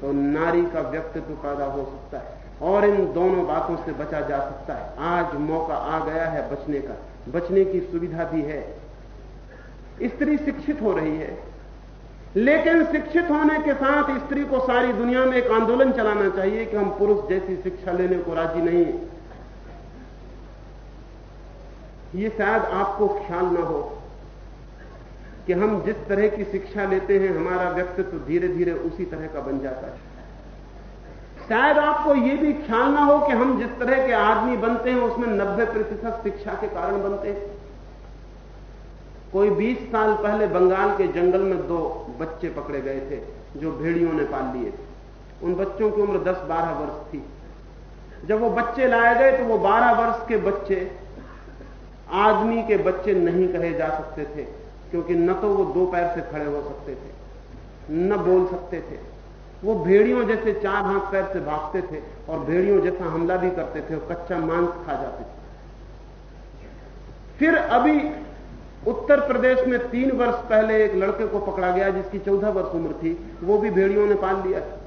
तो नारी का व्यक्तित्व पैदा हो सकता है और इन दोनों बातों से बचा जा सकता है। आज मौका आ गया है बचने का। बचने की सुविधा भी है। स्त्री शिक्षित हो रही है। लेकिन शिक्षित होने के साथ स्त्री को सारी दुनिया में एक आंदोलन चलाना चाहिए कि हम पुरुष जैसी शिक्षा लेने को राज़ी नहीं ये शायद आपको ख्याल ना हो कि हम जिस तरह की शिक्षा लेते हैं, हमारा व्यक्तित्व धीरे धीरे उसी तरह का बन जाता है। शायद आपको यह भी ख्याल ना हो कि हम जिस तरह के आदमी बनते हैं, उसमें 90 प्रतिशत शिक्षा के कारण बनते हैं। कोई 20 साल पहले बंगाल के जंगल में दो बच्चे पकड़े गए थे, जो भेड़ियों ने पाल लिए थे। उन बच्चों की उम्र 10-12 वर्ष थी। जब वो बच्चे लाए गए तो वो 12 वर्ष के बच्चे, आदमी के बच्चे नहीं कहे जा सकते थे, क्योंकि न तो वो दो पैर से खड़े हो सकते थे, न बोल सकते थे। वो भेड़ियों जैसे चार हाथ पैर से भागते थे और भेड़ियों जैसा हमला भी करते थे और कच्चा मांस खा जाते थे। फिर अभी उत्तर प्रदेश में तीन वर्ष पहले एक लड़के को पकड़ा गया जिसकी चौदह वर्ष उम्र थी। वो भी भेड़ियों ने पाल लिया। था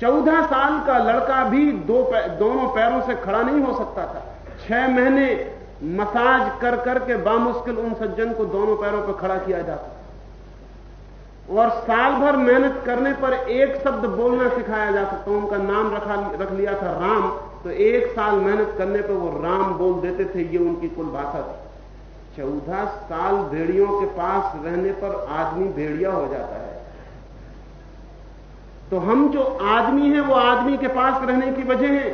चौदह साल का लड़का भी दो पै, दोनों पैरों से खड़ा नहीं हो सकता था। छह महीने मसाज कर करके बामुश्किल उन सज्जन को दोनों पैरों पर खड़ा किया जाता। और साल भर मेहनत करने पर एक शब्द बोलना सिखाया जा सकता। उनका नाम रखा रख लिया था राम। तो एक साल मेहनत करने पर वो राम बोल देते थे, ये उनकी कुल भाषा थी चौदह साल भेड़ियों के पास रहने पर आदमी भेड़िया हो जाता है। तो हम जो आदमी हैं, वो आदमी के पास रहने की वजह है।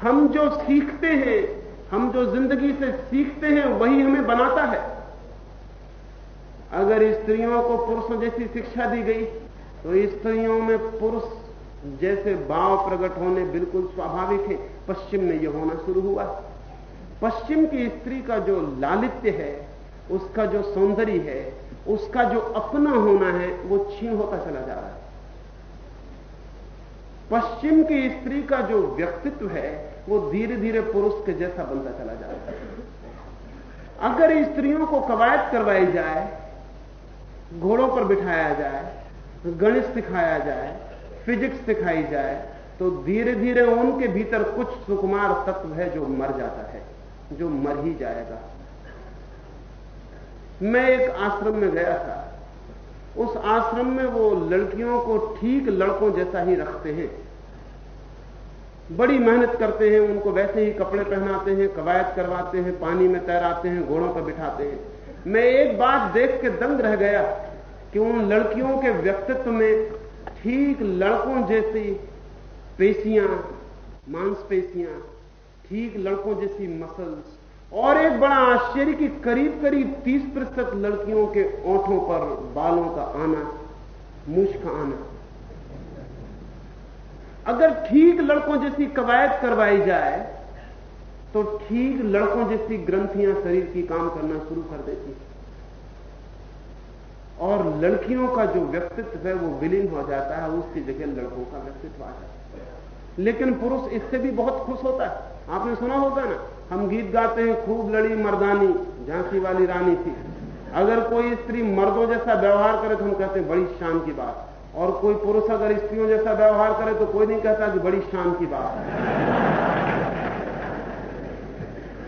हम जो सीखते हैं, हम जो ज़िंदगी से सीखते हैं, वही हमें बनाता है। अगर स्त्रियों को पुरुषों जैसी शिक्षा दी गई तो स्त्रियों में पुरुष जैसे भाव प्रकट होने बिल्कुल स्वाभाविक है, पश्चिम में यह होना शुरू हुआ। पश्चिम की स्त्री का जो लालित्य है, उसका जो सौंदर्य है, उसका जो अपना होना है, वो छीन होता चला जा रहा है। पश्चिम की स्त्री का जो व्यक्तित्व है, वो धीरे धीरे पुरुष के जैसा बनता चला जा रहा है। अगर स्त्रियों को कवायद करवाई जाए, घोड़ों पर बिठाया जाए, गणित सिखाया जाए फिजिक्स सिखाई जाए तो धीरे धीरे उनके भीतर कुछ सुकुमार तत्व है जो मर जाता है, जो मर ही जाएगा। मैं एक आश्रम में गया था। उस आश्रम में वो लड़कियों को ठीक लड़कों जैसा ही रखते हैं। बड़ी मेहनत करते हैं, उनको वैसे ही कपड़े पहनाते हैं, कवायद करवाते हैं, पानी में तैराते हैं, घोड़ों पर बिठाते हैं। मैं एक बात देख के दंग रह गया कि उन लड़कियों के व्यक्तित्व में ठीक लड़कों जैसी पेशियाँ, मांसपेशियाँ, ठीक लड़कों जैसी मसल्स और एक बड़ा आश्चर्य कि करीब करीब 30 प्रतिशत लड़कियों के ओंठों पर बालों का आना मूछ का आना। अगर ठीक लड़कों जैसी कवायद करवाई जाए तो ठीक लड़कों जैसी ग्रंथियाँ शरीर की काम करना शुरू कर देती और लड़कियों का जो व्यक्तित्व है वो विलीन हो जाता है, उसकी जगह लड़कों का व्यक्तित्व आ जाता है। लेकिन पुरुष इससे भी बहुत खुश होता है। आपने सुना होगा ना, हम गीत गाते हैं, खूब लड़ी मर्दानी, झांसी वाली रानी थी। अगर कोई स्त्री मर्दों जैसा व्यवहार करे तो हम कहते हैं, बड़ी शान की बात। और कोई पुरुष अगर स्त्रियों जैसा व्यवहार करे तो कोई नहीं कहता कि बड़ी शान की बात।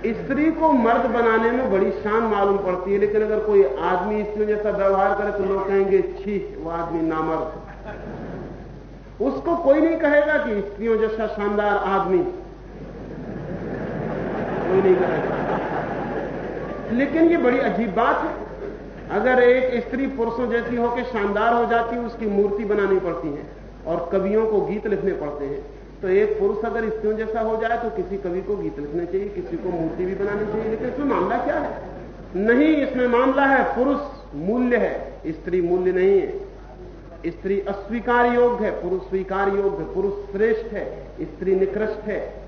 स्त्री को मर्द बनाने में बड़ी शान मालूम पड़ती है, लेकिन अगर कोई आदमी स्त्रियों जैसा व्यवहार करे तो लोग कहेंगे, छी, वो आदमी नामर्द। उसको कोई नहीं कहेगा कि स्त्रियों जैसा शानदार आदमी। कोई नहीं कहेगा। लेकिन ये बड़ी अजीब बात है। अगर एक स्त्री पुरुषों जैसी होकर शानदार हो जाती है, उसकी मूर्ति बनानी पड़ती है और कवियों को गीत लिखने पड़ते हैं। तो एक पुरुष अगर स्त्रियों जैसा हो जाए तो किसी कवि को गीत लिखने चाहिए, किसी को मूर्ति भी बनानी चाहिए। लेकिन इसमें मामला क्या है? नहीं, इसमें मामला है, पुरुष मूल्य है, स्त्री मूल्य नहीं है। स्त्री अस्वीकार योग्य है, पुरुष स्वीकार योग्य है, पुरुष श्रेष्ठ है, स्त्री निकृष्ट है।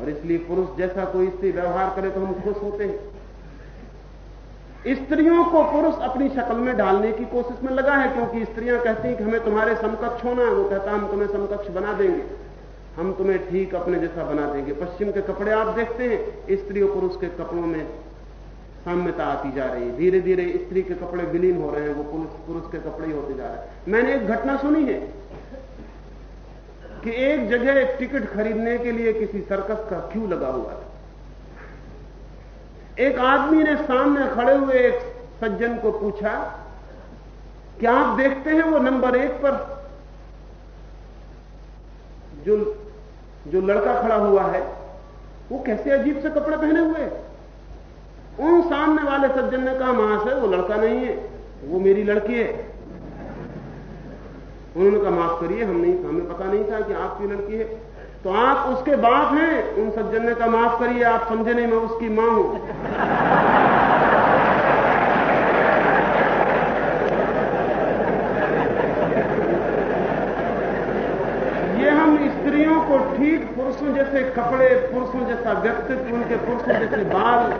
और इसलिए पुरुष जैसा कोई स्त्री व्यवहार करे तो हम खुश होते हैं। स्त्रियों को पुरुष अपनी शक्ल में डालने की कोशिश में लगा है, क्योंकि स्त्रियाँ कहती हैं कि हमें तुम्हारे समकक्ष होना है। वो कहता हम तुम्हें समकक्ष बना देंगे। हम तुम्हें ठीक अपने जैसा बना देंगे। पश्चिम के कपड़े आप देखते हैं स्त्री और पुरुष के कपड़ों में साम्यता आती जा रही है। धीरे धीरे स्त्री के कपड़े विलीन हो रहे हैं, वो पुरुष पुरुष के कपड़े ही होते जा रहे हैं। मैंने एक घटना सुनी है कि एक जगह एक टिकट खरीदने के लिए किसी सर्कस का क्यू लगा हुआ था। एक आदमी ने सामने खड़े हुए एक सज्जन को पूछा, क्या आप देखते हैं वो नंबर एक पर? जो जो लड़का खड़ा हुआ है, वो कैसे अजीब से कपड़े पहने हुए उन सामने वाले सज्जन ने कहा महाशय वो लड़का नहीं है, वो मेरी लड़की है। उन्होंने कहा, माफ़ करिए, हम नहीं, हमें पता नहीं था कि आपकी लड़की है। तो आप उसके बाप हैं। उन सज्जन ने कहा, माफ़ करिए, आप समझे नहीं, मैं उसकी माँ हूँ ये हम स्त्रियों को ठीक पुरुषों जैसे कपड़े, पुरुषों जैसा व्यक्तित्व, उनके पुरुषों जैसे बाल।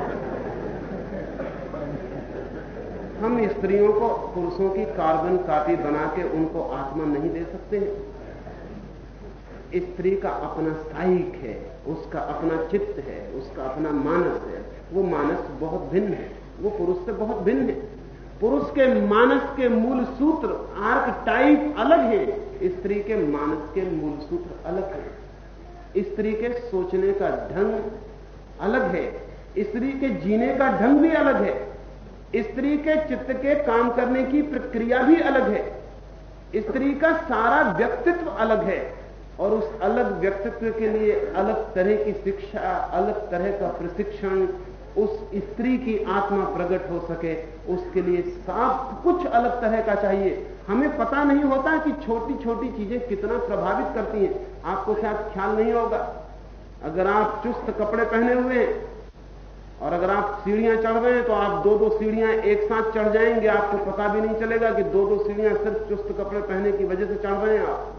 हम स्त्रियों को पुरुषों की कार्बन कापी बना के उनको आत्मा नहीं दे सकते हैं। स्त्री का अपना साइक है, उसका अपना चित्त है, उसका अपना मानस है। वो मानस बहुत भिन्न है। वो पुरुष से बहुत भिन्न है। पुरुष के मानस के मूल सूत्र आर्क टाइप अलग है। स्त्री के मानस के मूल सूत्र अलग है। स्त्री के सोचने का ढंग अलग है, स्त्री के जीने का ढंग भी अलग है, स्त्री के चित्त के काम करने की प्रक्रिया भी अलग है, स्त्री का सारा व्यक्तित्व अलग है और उस अलग व्यक्तित्व के लिए अलग तरह की शिक्षा, अलग तरह का प्रशिक्षण उस स्त्री की आत्मा प्रकट हो सके, उसके लिए सब कुछ अलग तरह का चाहिए। हमें पता नहीं होता कि छोटी छोटी चीज़ें कितना प्रभावित करती हैं। आपको शायद ख्याल नहीं होगा। अगर आप चुस्त कपड़े पहने हुए हैं और अगर आप सीढ़ियाँ चढ़ रहे हैं तो आप दो दो सीढ़ियाँ एक साथ चढ़ जाएँगे। आपको पता भी नहीं चलेगा कि दो दो सीढ़ियाँ सिर्फ़ चुस्त कपड़े पहने की वजह से चढ़ रहे हैं आप।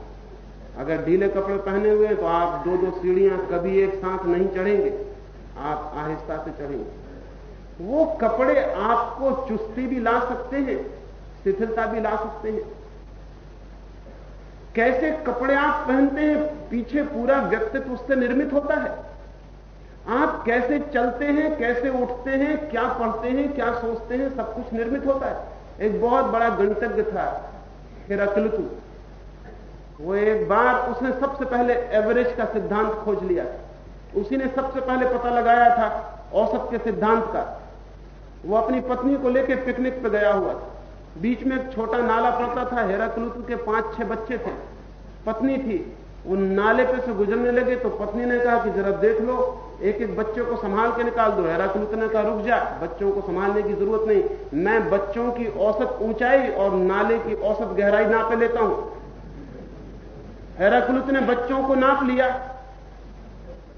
अगर ढीले कपड़े पहने हुए हैं तो आप दो दो सीढ़ियाँ कभी एक साथ नहीं चढ़ेंगे। आप आहिस्ता से चढ़ेंगे वो कपड़े आपको चुस्ती भी ला सकते हैं, शिथिलता भी ला सकते हैं। कैसे कपड़े आप पहनते हैं, पीछे पूरा व्यक्तित्व उससे निर्मित होता है। आप कैसे चलते हैं, कैसे उठते हैं, क्या पढ़ते हैं, क्या सोचते हैं, सब कुछ निर्मित होता है। एक बहुत बड़ा गणितज्ञ था हिराकलतु। वो एक बार उसने सबसे पहले एवरेज का सिद्धांत खोज लिया। उसी ने सबसे पहले पता लगाया था औसत के सिद्धांत का। वो अपनी पत्नी को लेकर पिकनिक पर गया हुआ था। बीच में एक छोटा नाला पड़ता था, हेराकलुतु के पाँच छह बच्चे थे। पत्नी थी। वो नाले पे से गुजरने लगे तो पत्नी ने कहा कि जरा देख लो एक एक बच्चे को संभाल के निकाल दो। हेराकलुत ने कहा, रुक जा, बच्चों को संभालने की ज़रूरत नहीं। मैं बच्चों की औसत ऊंचाई और नाले की औसत गहराई नापे लेता हूँ। हेराकुलत ने बच्चों को नाप लिया।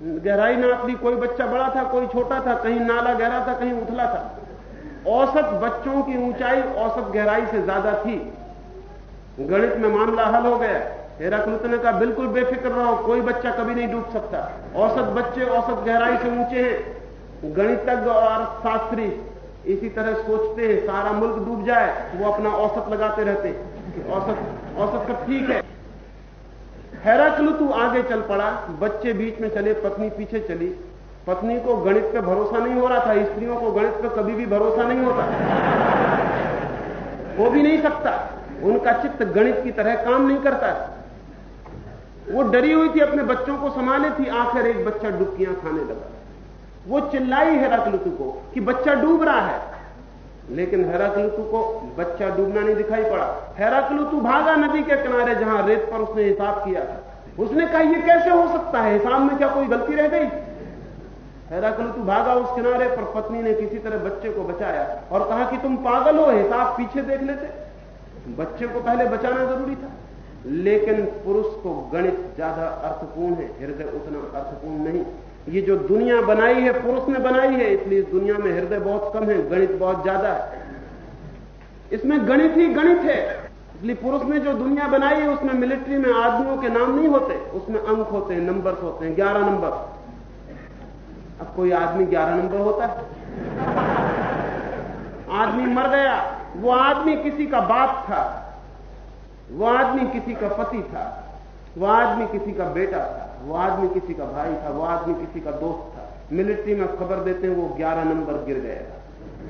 गहराई नाप ली कोई बच्चा बड़ा था, कोई छोटा था, कहीं नाला गहरा था, कहीं उथला था। औसत बच्चों की ऊंचाई औसत गहराई से ज़्यादा थी। गणित में मामला हल हो गया। हेराकुलत ने कहा, बिल्कुल बेफिक्र रहो, कोई बच्चा कभी नहीं डूब सकता। औसत बच्चे औसत गहराई से ऊँचे हैं। गणितज्ञ और अर्थशास्त्री इसी तरह सोचते हैं, सारा मुल्क डूब जाए, वो अपना औसत लगाते रहते औसत औसत सब ठीक है। हैराकलुतु आगे चल पड़ा। बच्चे बीच में चले, पत्नी पीछे चली। पत्नी को गणित पे भरोसा नहीं हो रहा था, स्त्रियों को गणित पे कभी भी भरोसा नहीं होता। हो भी नहीं सकता। उनका चित्त गणित की तरह काम नहीं करता। वो डरी हुई थी, अपने बच्चों को संभाले थी। आखिर एक बच्चा डुबकियाँ खाने लगा। वो चिल्लाई हेराकलुतु को कि बच्चा डूब रहा है। लेकिन हेराकलुतु को बच्चा डूबना नहीं दिखाई पड़ा। हेराकलुतु भागा नदी के किनारे जहाँ रेत पर उसने हिसाब किया था। उसने कहा यह कैसे हो सकता है? हिसाब में क्या कोई गलती रह गई? हेराकलुतु भागा उस किनारे पर, पत्नी ने किसी तरह बच्चे को बचाया और कहा कि, तुम पागल हो, हिसाब पीछे देख लेते। बच्चे को पहले बचाना ज़रूरी था, लेकिन पुरुष को गणित ज़्यादा अर्थपूर्ण है, हृदय उतना अर्थपूर्ण नहीं। ये जो दुनिया बनाई है, पुरुष ने बनाई है, इसलिए इस दुनिया में हृदय बहुत कम है, गणित बहुत ज़्यादा है। इसमें गणित ही गणित है। इसलिए पुरुष ने जो दुनिया बनाई है, उसमें मिलिट्री में आदमियों के नाम नहीं होते। उसमें अंक होते हैं नंबर्स होते हैं, ग्यारह नंबर अब कोई आदमी ग्यारह नंबर होता है? आदमी मर गया, वो आदमी किसी का बाप था, वो आदमी किसी का पति था। वो आदमी किसी का बेटा था, वो आदमी किसी का भाई था, वो आदमी किसी का दोस्त था। मिलिट्री में खबर देते हैं वो ग्यारह नंबर गिर गया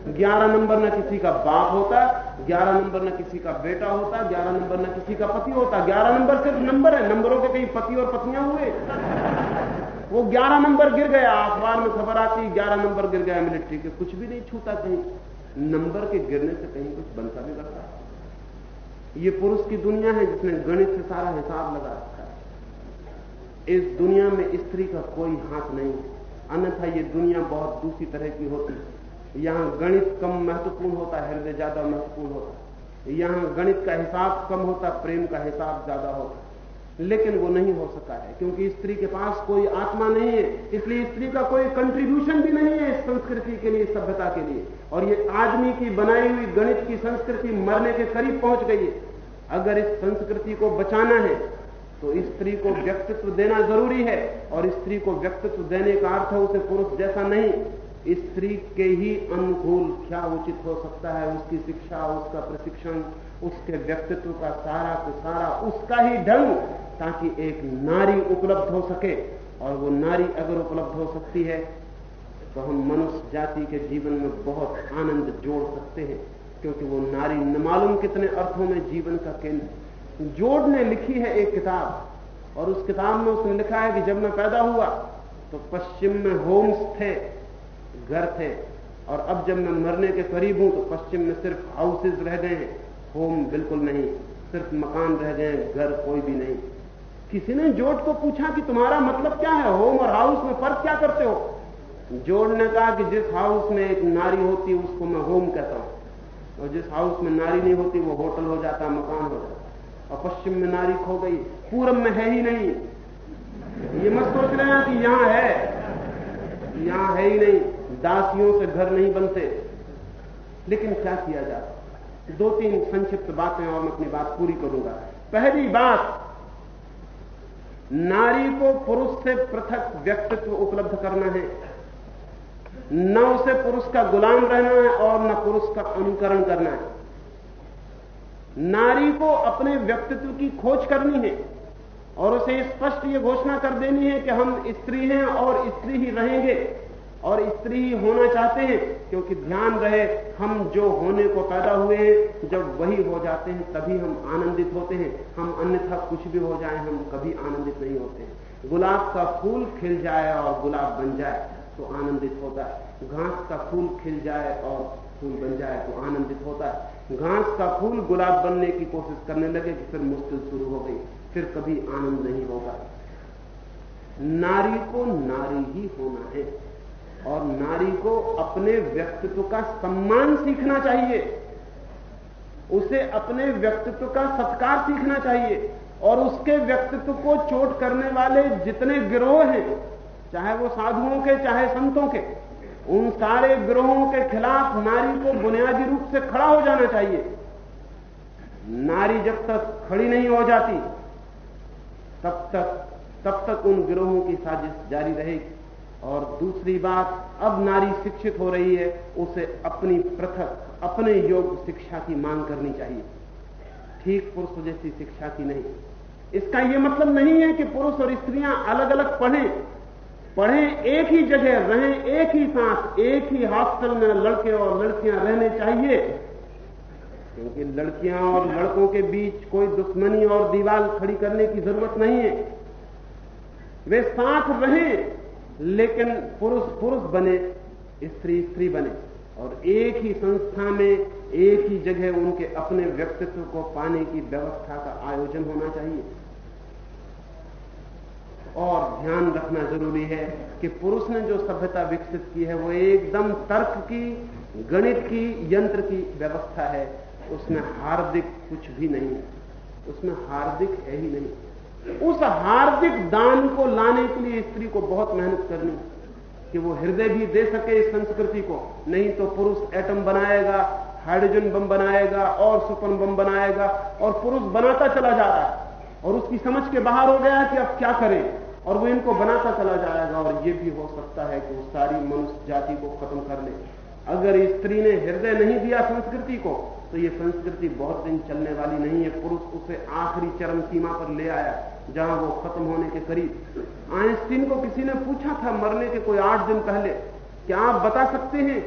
ग्यारह नंबर न किसी का बाप होता, ग्यारह नंबर न किसी का बेटा होता, ग्यारह नंबर न किसी का पति होता। ग्यारह नंबर सिर्फ़ नंबर है, नंबरों के कई पति और पत्नियाँ हुए। वो ग्यारह नंबर गिर गया, अखबार में खबर आती, ग्यारह नंबर गिर गया, मिलिट्री के कुछ भी नहीं छूता, कहीं नंबर के गिरने से कहीं कुछ बनता भी करता। ये पुरुष की दुनिया है जिसने गणित से सारा हिसाब लगा रखा है। इस दुनिया में स्त्री का कोई हाथ नहीं है। अन्यथा ये दुनिया बहुत दूसरी तरह की होती है। यहाँ गणित कम महत्वपूर्ण होता है, हृदय ज़्यादा महत्वपूर्ण होता है। यहाँ गणित का हिसाब कम होता प्रेम का हिसाब ज़्यादा होता लेकिन वो नहीं हो सका है, क्योंकि स्त्री के पास कोई आत्मा नहीं है, इसलिए स्त्री का कोई कंट्रीब्यूशन भी नहीं है इस संस्कृति के लिए, सभ्यता के लिए। और ये आदमी की बनाई हुई गणित की संस्कृति मरने के करीब पहुँच गई है। अगर इस संस्कृति को बचाना है तो स्त्री को व्यक्तित्व देना ज़रूरी है, और स्त्री को व्यक्तित्व देने का अर्थ है उसे पुरुष जैसा नहीं। स्त्री के ही अनुकूल क्या उचित हो सकता है? उसकी शिक्षा, उसका प्रशिक्षण, उसके व्यक्तित्व का सारा का सारा, उसका ही ढंग ताकि एक नारी उपलब्ध हो सके। और वो नारी अगर उपलब्ध हो सकती है तो हम मनुष्य जाति के जीवन में बहुत आनंद जोड़ सकते हैं, क्योंकि वो नारी न मालूम कितने अर्थों में जीवन का केंद्र। जोड़ ने लिखी है एक किताब, और उस किताब में उसने लिखा है कि जब मैं पैदा हुआ तो पश्चिम में होम्स थे। घर थे और अब जब मैं मरने के करीब हूँ तो पश्चिम में सिर्फ़ हाउसेज रह गए हैं। होम बिल्कुल नहीं, सिर्फ़ मकान रह गए घर कोई भी नहीं। किसी ने जोट को पूछा कि तुम्हारा मतलब क्या है? होम और हाउस में फ़र्क क्या करते हो? जोड़ ने कहा कि जिस हाउस में एक नारी होती, उसको मैं होम कहता हूँ। और जिस हाउस में नारी नहीं होती, वो होटल हो जाता, मकान हो जाता। और पश्चिम में नारी खो गई, पूरब में है ही नहीं। ये मत सोच रहे हैं कि यहाँ है। यहाँ है ही नहीं। दासियों से घर नहीं बनते। लेकिन क्या किया जाए दो तीन संक्षिप्त बातें और मैं अपनी बात पूरी करूँगा। पहली बात, नारी को पुरुष से पृथक व्यक्तित्व उपलब्ध करना है। न उसे पुरुष का गुलाम रहना है और न पुरुष का अनुकरण करना है। नारी को अपने व्यक्तित्व की खोज करनी है और उसे स्पष्ट ये घोषणा कर देनी है कि हम स्त्री हैं और स्त्री ही रहेंगे। और स्त्री होना चाहते हैं, क्योंकि ध्यान रहे, हम जो होने को पैदा हुए हैं, जब वही हो जाते हैं, तभी हम आनंदित होते हैं। हम अन्यथा कुछ भी हो जाए, हम कभी आनंदित नहीं होते हैं। गुलाब का फूल खिल जाए और गुलाब बन जाए तो आनंदित होता है। घास का फूल खिल जाए और फूल बन जाए तो आनंदित होता है। घास का फूल गुलाब बनने की कोशिश करने लगे कि फिर मुश्किल शुरू हो गई, फिर कभी आनंद नहीं होगा। नारी को नारी ही होना है। और नारी को अपने व्यक्तित्व का सम्मान सीखना चाहिए। उसे अपने व्यक्तित्व का सत्कार सीखना चाहिए और उसके व्यक्तित्व को चोट करने वाले जितने गिरोह हैं, चाहे वो साधुओं के, चाहे संतों के, उन सारे गिरोहों के खिलाफ नारी को बुनियादी रूप से खड़ा हो जाना चाहिए। नारी जब तक खड़ी नहीं हो जाती, तब तक तब तक उन गिरोहों की साजिश जारी रहेगी। और दूसरी बात, अब नारी शिक्षित हो रही है, उसे अपनी पृथक अपने योग शिक्षा की मांग करनी चाहिए। ठीक पुरुष जैसी शिक्षा की नहीं। इसका यह मतलब नहीं है कि पुरुष और स्त्रियाँ अलग अलग पढ़ें। पढ़ें एक ही जगह, रहें एक ही साथ, एक ही हॉस्टल में लड़के और लड़कियाँ रहने चाहिए। क्योंकि लड़कियाँ और लड़कों के बीच कोई दुश्मनी और दीवार खड़ी करने की ज़रूरत नहीं है। वे साथ रहें लेकिन पुरुष पुरुष बने, स्त्री स्त्री बने। और एक ही संस्था में, एक ही जगह उनके अपने व्यक्तित्व को पाने की व्यवस्था का आयोजन होना चाहिए। और ध्यान रखना ज़रूरी है कि पुरुष ने जो सभ्यता विकसित की है, वो एकदम तर्क की, गणित की, यंत्र की व्यवस्था है। उसमें हार्दिक कुछ भी नहीं है। उसमें हार्दिक है ही नहीं। उस हार्दिक दान को लाने के लिए स्त्री को बहुत मेहनत करनी कि वो हृदय भी दे सके इस संस्कृति को। नहीं तो पुरुष एटम बनाएगा हाइड्रोजन बम बनाएगा, और सुपर बम बनाएगा, और पुरुष बनाता चला जा रहा है। और उसकी समझ के बाहर हो गया कि अब क्या करें। और वो इनको बनाता चला जाएगा, और ये भी हो सकता है कि वो सारी मनुष्य जाति को खत्म कर ले। अगर स्त्री ने हृदय नहीं दिया संस्कृति को तो ये संस्कृति बहुत दिन चलने वाली नहीं है। पुरुष उसे आखिरी चरम सीमा पर ले आया, जहाँ वो खत्म होने के करीब। आइंस्टीन को किसी ने पूछा था मरने के कोई आठ दिन पहले, क्या आप बता सकते हैं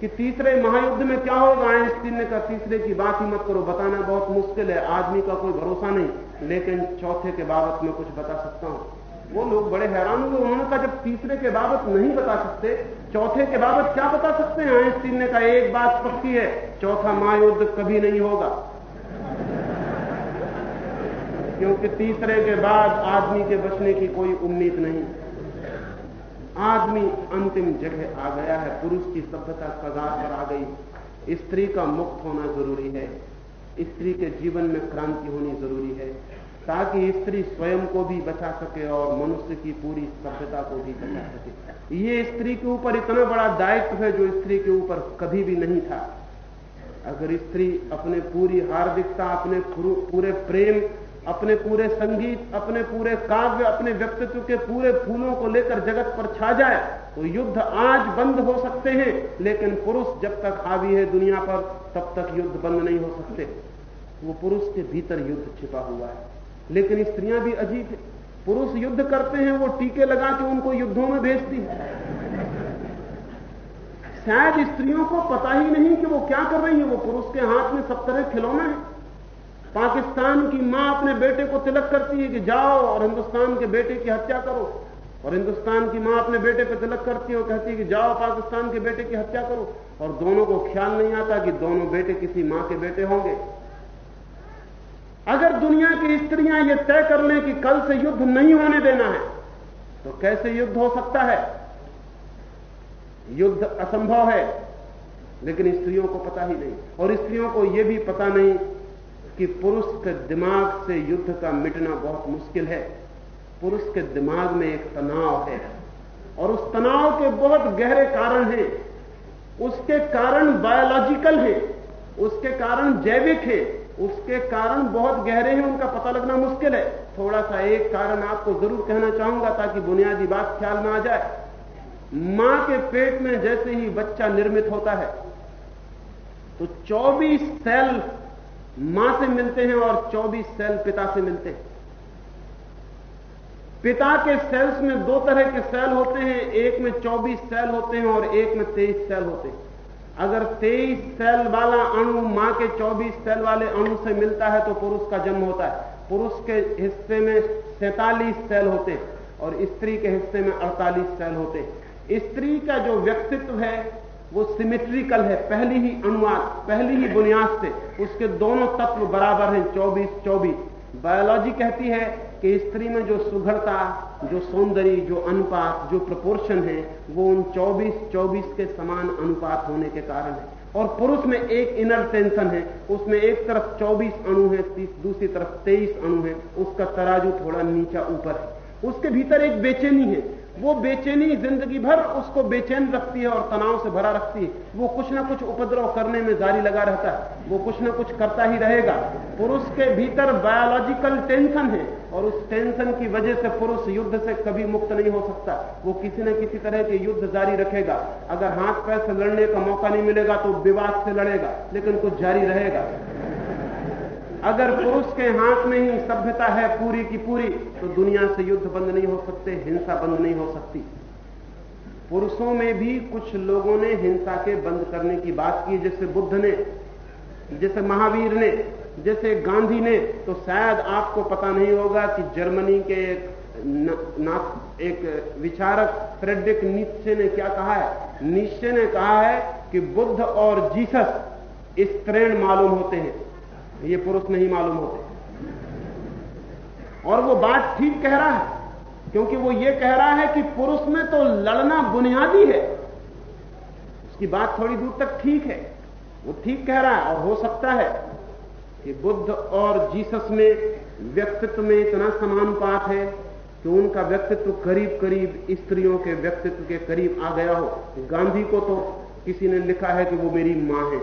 कि तीसरे महायुद्ध में क्या होगा? आइंस्टीन ने कहा, तीसरे की बात ही मत करो, बताना बहुत मुश्किल है, आदमी का कोई भरोसा नहीं, लेकिन चौथे के बाबत में कुछ बता सकता हूँ। वो लोग बड़े हैरान हुए उन्होंने कहा, जब तीसरे के बाबत नहीं बता सकते, चौथे के बाबत क्या बता सकते हैं? आइंस्टीन ने कहा, एक बात पक्की है, चौथा महायुद्ध कभी नहीं होगा। क्योंकि तीसरे के बाद आदमी के बचने की कोई उम्मीद नहीं। आदमी अंतिम जगह आ गया है, पुरुष की सभ्यता कगार पर आ गई। स्त्री का मुक्त होना ज़रूरी है, स्त्री के जीवन में क्रांति होनी ज़रूरी है। ताकि स्त्री स्वयं को भी बचा सके और मनुष्य की पूरी सभ्यता को भी बचा सके। ये स्त्री के ऊपर इतना बड़ा दायित्व है जो स्त्री के ऊपर कभी भी नहीं था। अगर स्त्री अपने पूरी हार्दिकता, अपने पूरे प्रेम, अपने पूरे संगीत, अपने पूरे काव्य, अपने व्यक्तित्व के पूरे फूलों को लेकर जगत पर छा जाए तो युद्ध आज बंद हो सकते हैं, लेकिन पुरुष जब तक हावी है दुनिया पर, तब तक युद्ध बंद नहीं हो सकते। वो पुरुष के भीतर युद्ध छिपा हुआ है। लेकिन स्त्रियाँ भी अजीब है। पुरुष युद्ध करते हैं, वो टीके लगा के उनको युद्धों में भेजती है। शायद स्त्रियों को पता ही नहीं कि वो क्या कर रही है। वो पुरुष के हाथ में सब तरह खिलौना है। पाकिस्तान की माँ अपने बेटे को तिलक करती है कि जाओ और हिंदुस्तान के बेटे की हत्या करो। और हिंदुस्तान की माँ अपने बेटे पे तिलक करती है और कहती है कि जाओ पाकिस्तान के बेटे की हत्या करो। और दोनों को ख्याल नहीं आता कि दोनों बेटे किसी माँ के बेटे होंगे। अगर दुनिया की स्त्रियाँ यह तय कर लें कि कल से युद्ध नहीं होने देना है तो कैसे युद्ध हो सकता है? युद्ध असंभव है, लेकिन स्त्रियों को पता ही नहीं। और स्त्रियों को यह भी पता नहीं कि पुरुष के दिमाग से युद्ध का मिटना बहुत मुश्किल है। पुरुष के दिमाग में एक तनाव है, और उस तनाव के बहुत गहरे कारण हैं। उसके कारण बायोलॉजिकल हैं, उसके कारण जैविक हैं उसके कारण बहुत गहरे हैं, उनका पता लगना मुश्किल है। थोड़ा सा एक कारण आपको ज़रूर कहना चाहूँगा ताकि बुनियादी बात ख्याल में आ जाए। माँ के पेट में जैसे ही बच्चा निर्मित होता है तो 24 सेल माँ से मिलते हैं और 24 सेल पिता से मिलते हैं। पिता के सेल्स में दो तरह के सेल होते हैं, एक में 24 सेल होते हैं और एक में 23 सेल होते हैं। अगर 23 सेल वाला अणु माँ के 24 सेल वाले अणु से मिलता है तो पुरुष का जन्म होता है। पुरुष के हिस्से में सैतालीस सेल होते और स्त्री के हिस्से में 48 सेल होते। स्त्री का जो व्यक्तित्व है, वो सिमेट्रिकल है, पहली ही अनुवाद, पहली ही बुनियाद से। उसके दोनों तत्व बराबर हैं 24 24 बायोलॉजी कहती है कि स्त्री में जो सुघड़ता, जो सौंदर्य, जो अनुपात, जो प्रपोर्शन है, वो उन 24 24 के समान अनुपात होने के कारण है। और पुरुष में एक इनर टेंशन है, उसमें एक तरफ़ 24 अणु है दूसरी तरफ़ 23 अणु है, उसका तराजू थोड़ा नीचा ऊपर है। उसके भीतर एक बेचैनी है वो बेचैनी ज़िंदगी भर उसको बेचैन रखती है और तनाव से भरा रखती है। वो कुछ ना कुछ उपद्रव करने में जारी लगा रहता है। वो कुछ ना कुछ करता ही रहेगा। पुरुष के भीतर बायोलॉजिकल टेंशन है और उस टेंशन की वजह से पुरुष युद्ध से कभी मुक्त नहीं हो सकता। वो किसी न किसी तरह के युद्ध जारी रखेगा। अगर हाथ पैर से लड़ने का मौका नहीं मिलेगा तो विवाद से लड़ेगा, लेकिन कुछ जारी रहेगा। अगर पुरुष के हाथ में ही सभ्यता है पूरी की पूरी तो दुनिया से युद्ध बंद नहीं हो सकते हिंसा बंद नहीं हो सकती। पुरुषों में भी कुछ लोगों ने हिंसा के बंद करने की बात की जैसे बुद्ध ने जैसे महावीर ने जैसे गांधी ने तो शायद आपको पता नहीं होगा कि जर्मनी के एक न, न, एक विचारक फ्रेडरिक नीचे ने क्या कहा है? नीचे ने कहा है कि बुद्ध और जीसस इस स्त्रीण मालूम होते हैं। ये पुरुष नहीं मालूम होते। और वो बात ठीक कह रहा है, क्योंकि वो ये कह रहा है कि पुरुष में तो लड़ना बुनियादी है। उसकी बात थोड़ी दूर तक ठीक है, वो ठीक कह रहा है, और हो सकता है कि बुद्ध और जीसस में व्यक्तित्व में इतना समानुपात है कि उनका व्यक्तित्व करीब करीब स्त्रियों के व्यक्तित्व के करीब आ गया हो। गांधी को तो किसी ने लिखा है कि वो मेरी माँ है।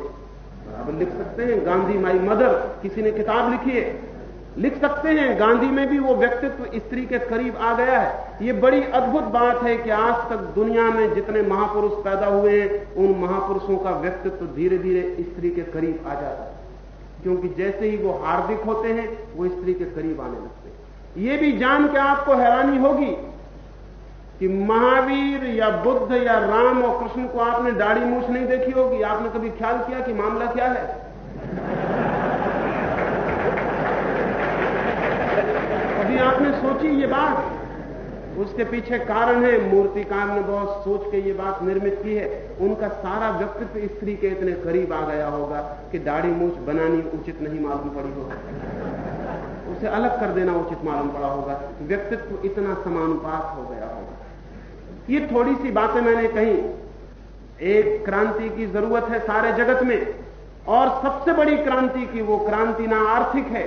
बराबर लिख सकते हैं, गांधी माई मदर, किसी ने किताब लिखी है। लिख सकते हैं, गांधी में भी वो व्यक्तित्व स्त्री के करीब आ गया है। ये बड़ी अद्भुत बात है कि आज तक दुनिया में जितने महापुरुष पैदा हुए हैं, उन महापुरुषों का व्यक्तित्व धीरे धीरे स्त्री के करीब आ जाता है। क्योंकि जैसे ही वो हार्दिक होते हैं, वो स्त्री के करीब आने लगते हैं। ये भी जान के आपको हैरानी होगी कि महावीर या बुद्ध या राम और कृष्ण को आपने दाढ़ी मूछ नहीं देखी होगी। आपने कभी ख्याल किया कि मामला क्या है? कभी आपने सोची ये बात? उसके पीछे कारण है मूर्तिकार ने बहुत सोच के ये बात निर्मित की है। उनका सारा व्यक्तित्व स्त्री के इतने करीब आ गया होगा कि दाढ़ी मूछ बनानी उचित नहीं मालूम पड़ी होगा। उसे अलग कर देना उचित मालूम पड़ा होगा। व्यक्तित्व इतना समानुपात हो गया होगा। ये थोड़ी सी बातें मैंने कही। एक क्रांति की ज़रूरत है सारे जगत में, और सबसे बड़ी क्रांति की वो क्रांति ना आर्थिक है,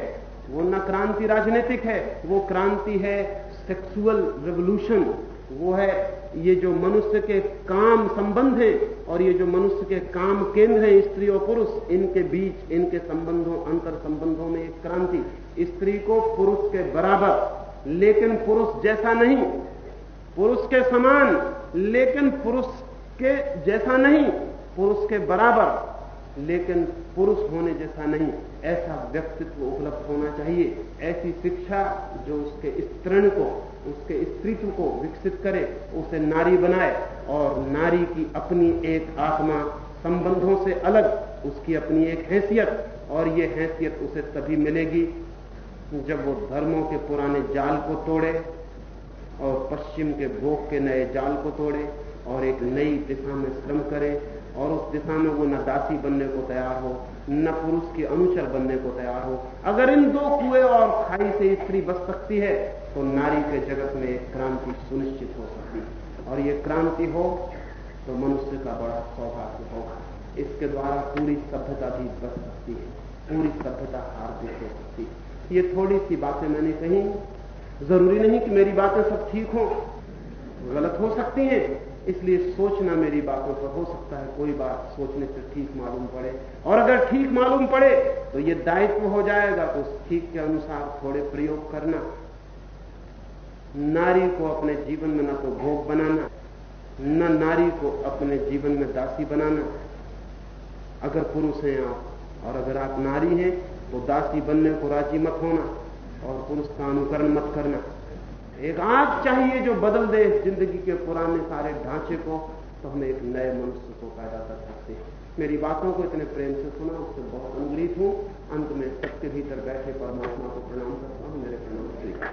वो न क्रांति राजनीतिक है, वो क्रांति है सेक्सुअल रेवोल्यूशन वो है ये जो मनुष्य के काम संबंध है, और ये जो मनुष्य के काम केंद्र है, स्त्री और पुरुष, इनके बीच, इनके संबंधों, अंतर संबंधों में एक क्रांति। स्त्री को पुरुष के बराबर, लेकिन पुरुष जैसा नहीं। पुरुष के समान, लेकिन पुरुष के जैसा नहीं, पुरुष के बराबर, लेकिन पुरुष होने जैसा नहीं। ऐसा व्यक्तित्व उपलब्ध होना चाहिए। ऐसी शिक्षा जो उसके स्त्रीण को, उसके स्त्रीत्व को विकसित करे, उसे नारी बनाए और नारी की अपनी एक आत्मा संबंधों से अलग, उसकी अपनी एक हैसियत, और ये हैसियत उसे तभी मिलेगी जब वो धर्मों के पुराने जाल को तोड़े और पश्चिम के भोग के नए जाल को तोड़े और एक नई दिशा में श्रम करे और उस दिशा में वो न दासी बनने को तैयार हो, न पुरुष की अनुचर बनने को तैयार हो। अगर इन दो कुएँ और खाई से स्त्री बच सकती है तो नारी के जगत में एक क्रांति सुनिश्चित हो सकती है। और ये क्रांति हो तो मनुष्य का बड़ा सौभाग्य होगा। इसके द्वारा पूरी सभ्यता भी बच सकती है, पूरी सभ्यता हार्दिक हो सकती है। ये थोड़ी सी बातें मैंने कही ज़रूरी नहीं कि मेरी बातें सब ठीक हो। गलत हो सकती हैं, इसलिए सोचना मेरी बातों पर हो सकता है। कोई बात सोचने से ठीक मालूम पड़े। और अगर ठीक मालूम पड़े तो ये दायित्व हो जाएगा तो उस ठीक के अनुसार थोड़े प्रयोग करना। नारी को अपने जीवन में न तो भोग बनाना, न नारी को अपने जीवन में दासी बनाना। अगर पुरुष हैं आप, और अगर आप नारी हैं तो दासी बनने को राज़ी मत होना। और अनुकरण मत करना। एक आग चाहिए जो बदल दे ज़िंदगी के पुराने सारे ढांचे को तो हम एक नए मनुष्य को पैदा कर सकते हैं। मेरी बातों को इतने प्रेम से सुना, उससे बहुत अनुग्रहित हूँ। अंत में सबके भीतर बैठे परमात्मा को प्रणाम करता हूँ। मेरे प्रणाम। स्वीकार